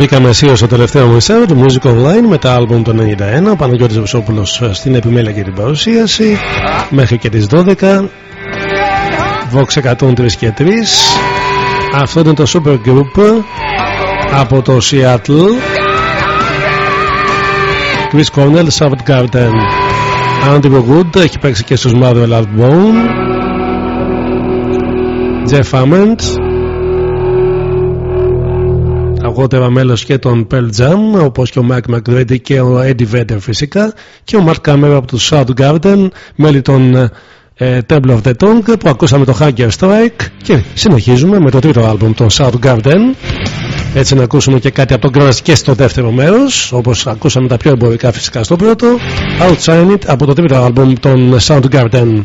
Μπήκαμε αισίως στο τελευταίο μισάρο του Music Online με τα άλμπουμ του 91. Ο Παναγιώτης Βουσόπουλος στην επιμέλεια και την παρουσίαση μέχρι και τις 12. Vox 103 και 3. Αυτό είναι το Super Group από το Seattle. Chris Cornell, Soundgarden. Andy Wood έχει παίξει και στους Mother Love Bone. Jeff Ament αργότερα μέλος και των Pearl Jam όπως και ο Mike McGrady και ο Eddie Vedder φυσικά και ο Mark Cameron από τους Soundgarden μέλη των ε, Temple of the Tongue που ακούσαμε το Hunger Strike. Και συνεχίζουμε με το τρίτο άλμπουμ των Soundgarden έτσι να ακούσουμε και κάτι από τον Grunge και στο δεύτερο μέρος όπως ακούσαμε τα πιο εμπορικά φυσικά στο πρώτο. Outside It από το τρίτο άλμπουμ των Soundgarden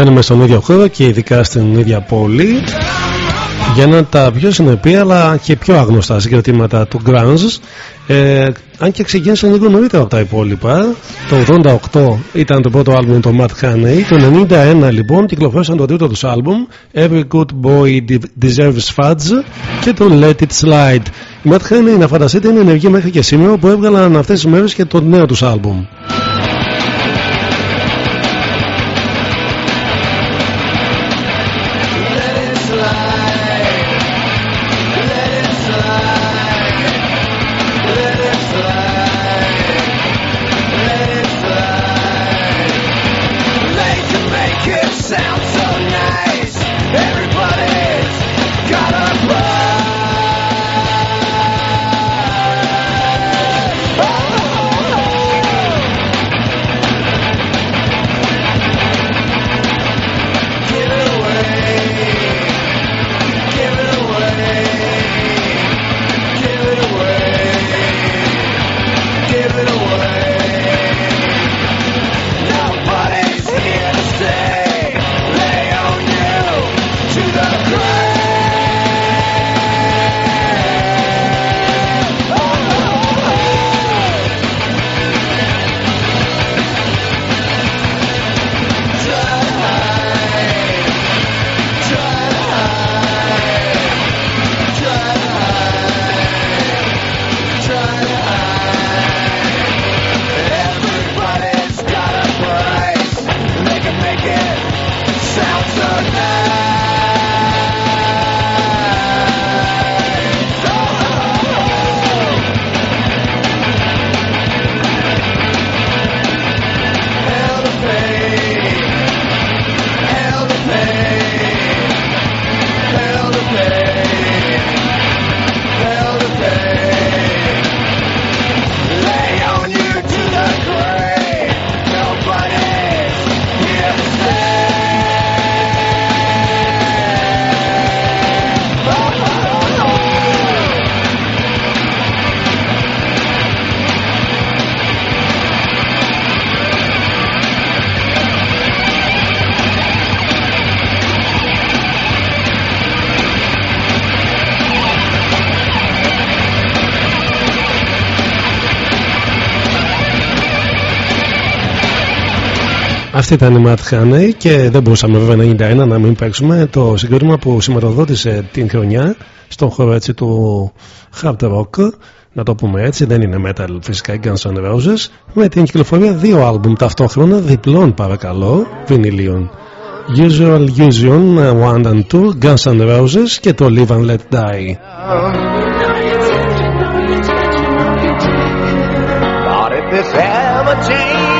μένουμε στον ίδιο χώρο και ειδικά στην ίδια πόλη για ένα από τα πιο συνεπή αλλά και πιο άγνωστα συγκριτήματα του Grunge. Ε, αν και ξεκίνησαν λίγο νωρίτερα από τα υπόλοιπα το 88 ήταν το πρώτο άλμπουμ το Matt Haney το 91 λοιπόν κυκλοφόρησαν το τρίτο τους άλμπουμ Every Good Boy Deserves Fudge και το Let It Slide. Η Matt Haney να φανταστείτε είναι ενεργή μέχρι και σήμερα που έβγαλαν αυτές τις μέρες και το νέο τους άλμπουμ Αυτή ήταν η Matt Haney και δεν μπορούσαμε βέβαια 91 να μην παίξουμε. Το συγκρότημα που σηματοδότησε την χρονιά στον χώρο έτσι του hard rock να το πούμε έτσι, δεν είναι metal φυσικά οι Guns N' Roses. Με την κυκλοφορία δύο άλμπουμ ταυτόχρονα διπλών παρακαλώ βινιλίων. Usual Usual 1 and 2 Guns N' Roses και το Live and Let Die. Thought if this ever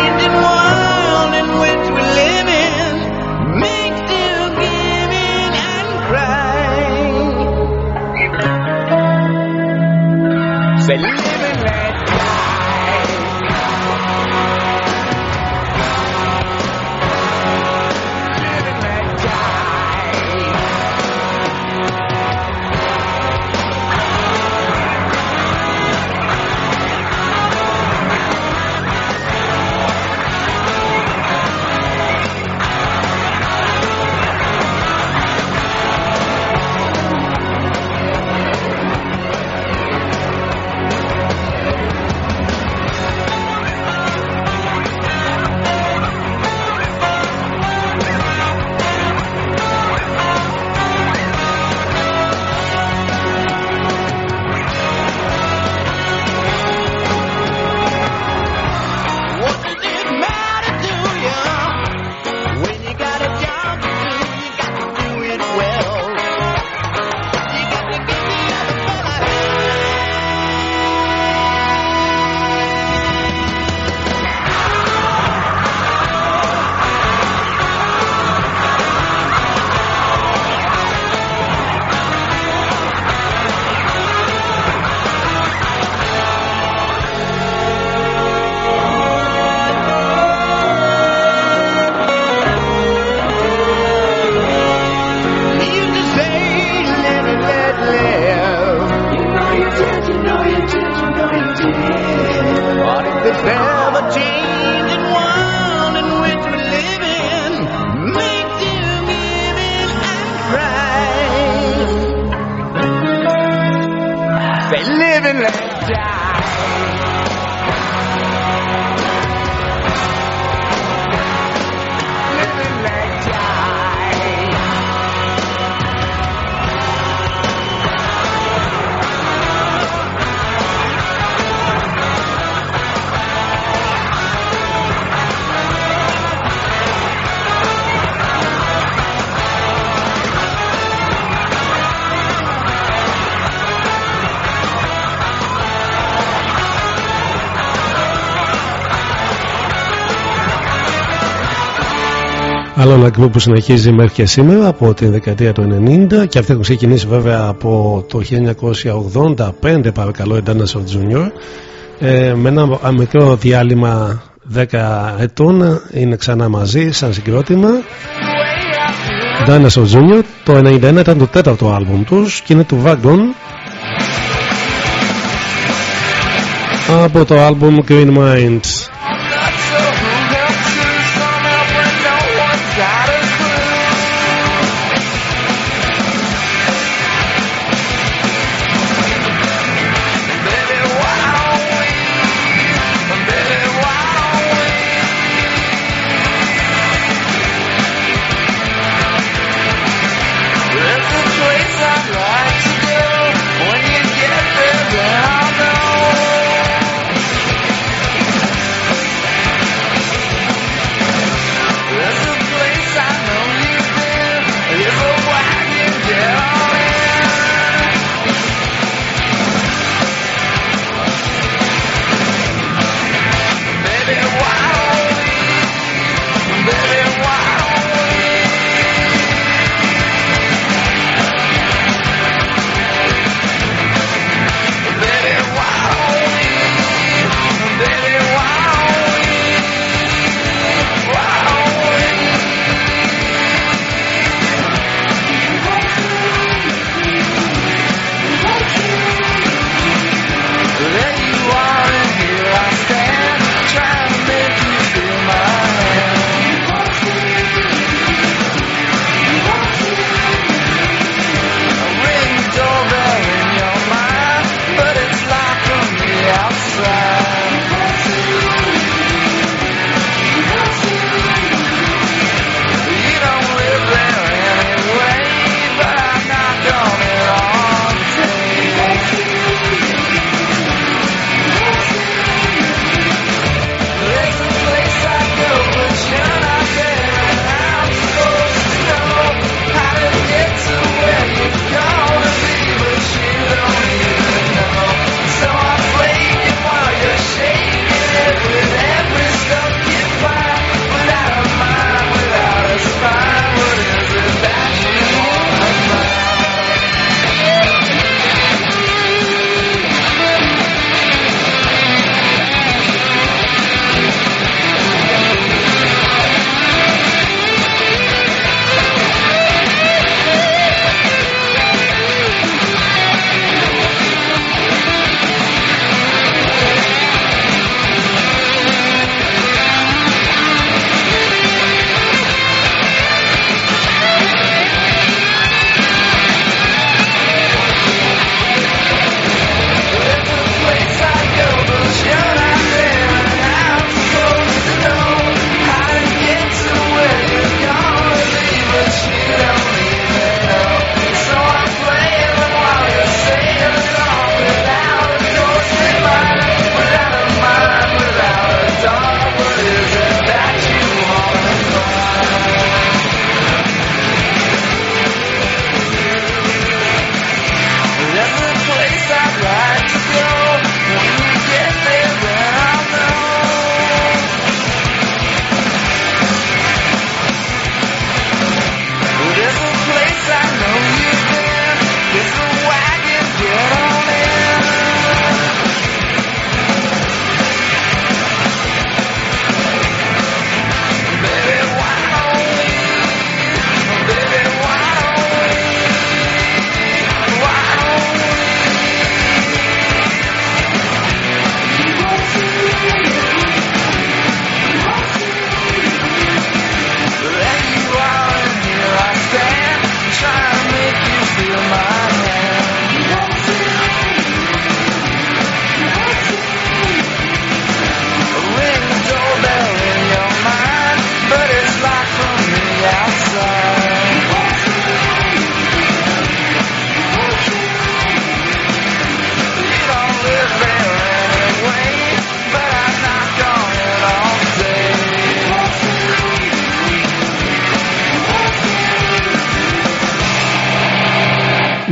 Άλλο ένα group που συνεχίζει μέχρι και σήμερα από την δεκαετία του 90 και αυτοί έχουν ξεκινήσει βέβαια από το 1985 παρακαλώ η Dinosaur Junior. Ε, με ένα μικρό διάλειμμα 10 ετών είναι ξανά μαζί σαν συγκρότημα. Dinosaur Junior το 91 ήταν το τέταρτο άλμπουμ τους και είναι του Wagon από το άλμπουμ Green Minds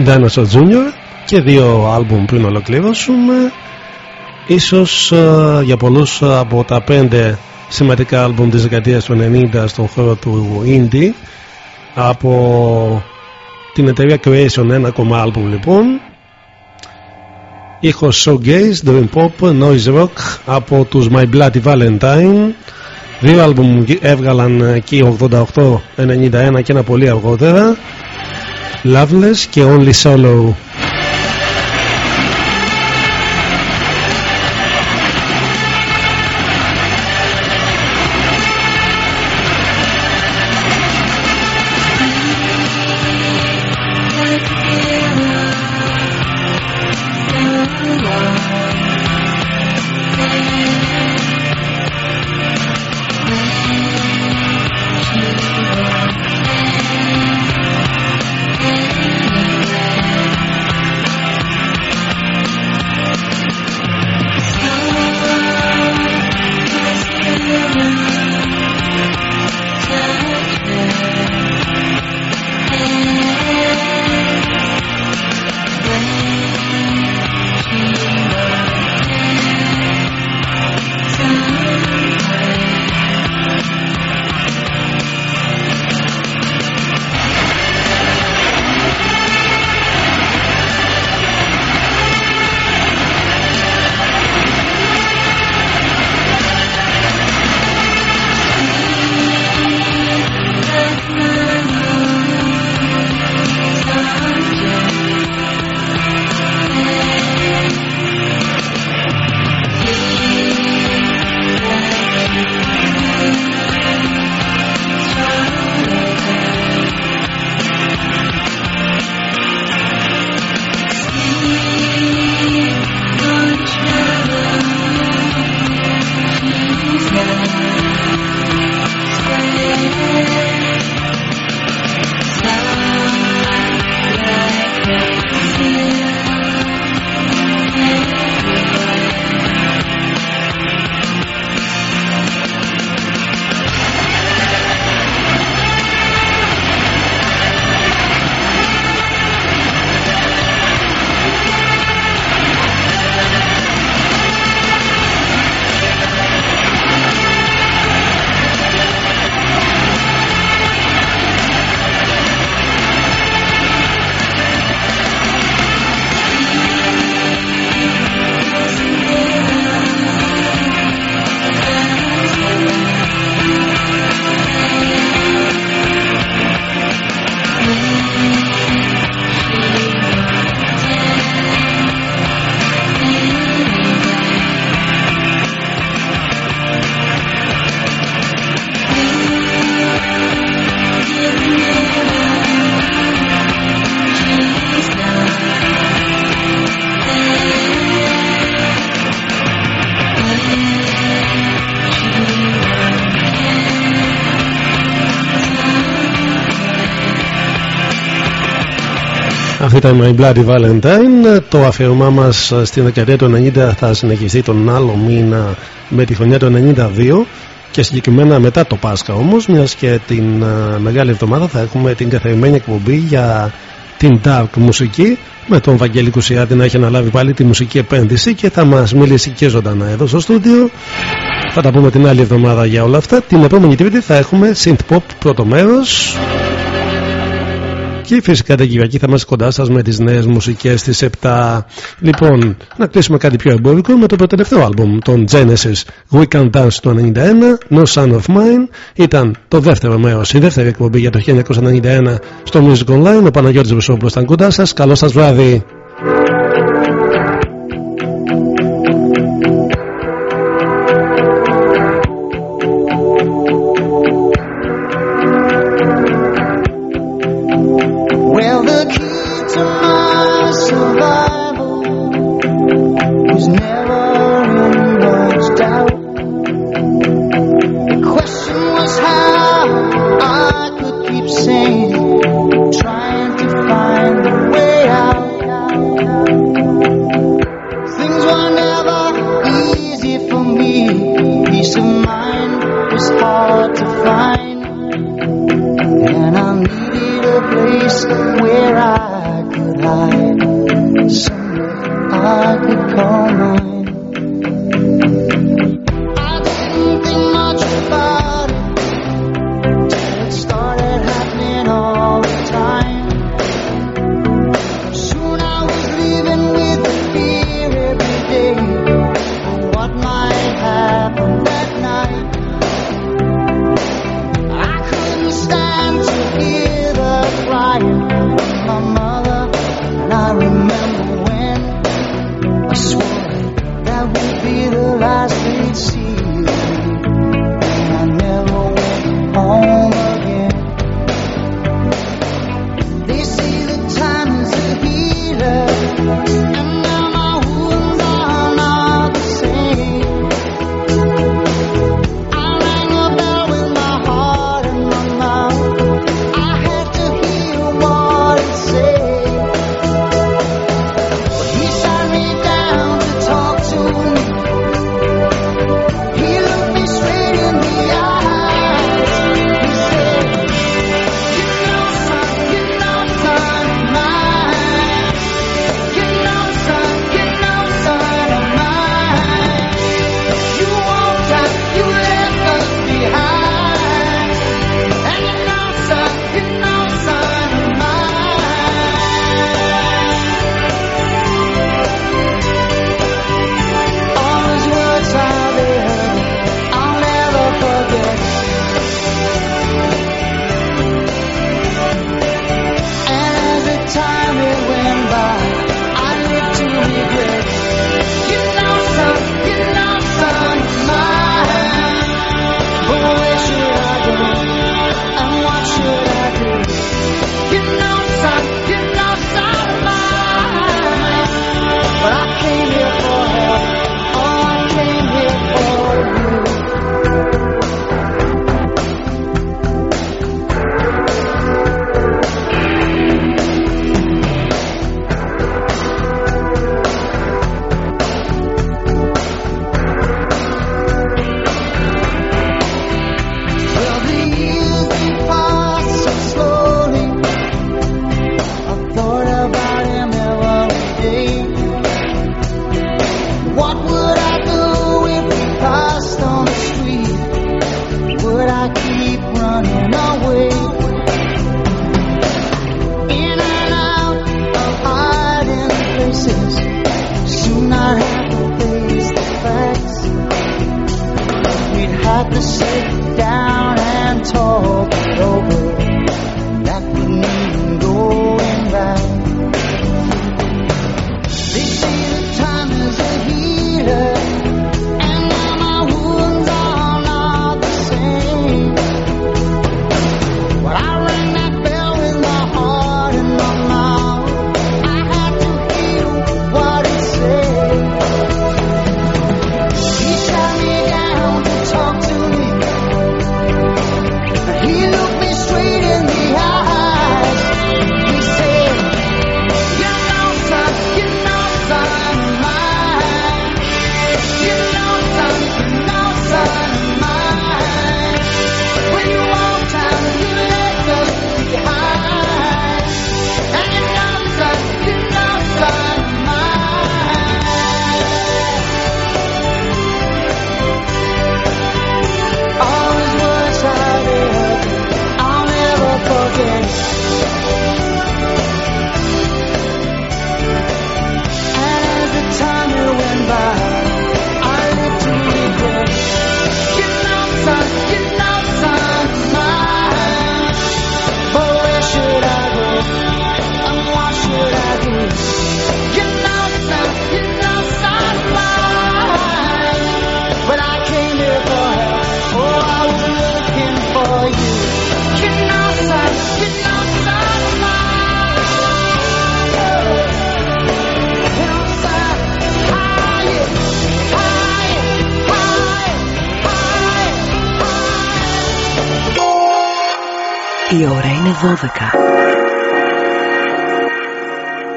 Dinosaur Junior και δύο άλμπουμ πριν ολοκληρώσουμε. Ίσως ε, για πολλούς από τα πέντε σημαντικά άλμπουμ της δεκαετίας του 90 στον χώρο του indie από την εταιρεία Creation ένα ακόμα άλμπουμ λοιπόν. Ήχος Showgaze, Dream Pop, Noise Rock από τους My Bloody Valentine. Δύο άλμπουμ έβγαλαν εκεί 88, 91 και ένα πολύ αργότερα Loveless και Only Solo ήταν My Bloody Valentine. Το αφιερωμά μας στην δεκαετία του 90 θα συνεχιστεί τον άλλο μήνα με τη χρονιά του 92 και συγκεκριμένα μετά το Πάσχα όμως μιας και την α, Μεγάλη Εβδομάδα θα έχουμε την καθαρημένη εκπομπή για την dark μουσική. Με τον Βαγγέλη Κουσιάτη να έχει αναλάβει πάλι τη μουσική επένδυση και θα μας μιλήσει και ζωντανά εδώ στο στούντιο. Θα τα πούμε την άλλη εβδομάδα για όλα αυτά. Την επόμενη τρίτη θα έχουμε synth pop πρώτο μέρος και φυσικά την Κυριακή θα είμαστε κοντά σας με τις νέες μουσικές στις 7 λοιπόν να κλείσουμε κάτι πιο εμπορικό με το τελευταίο άλμπουμ των Genesis. We Can Dance του 91 No Son of Mine. Ήταν το δεύτερο μέρος η δεύτερη εκπομπή για το 1991 στο Music Online. Ο Παναγιώτης Βουσόπουλος ήταν κοντά σας. Καλό σας βράδυ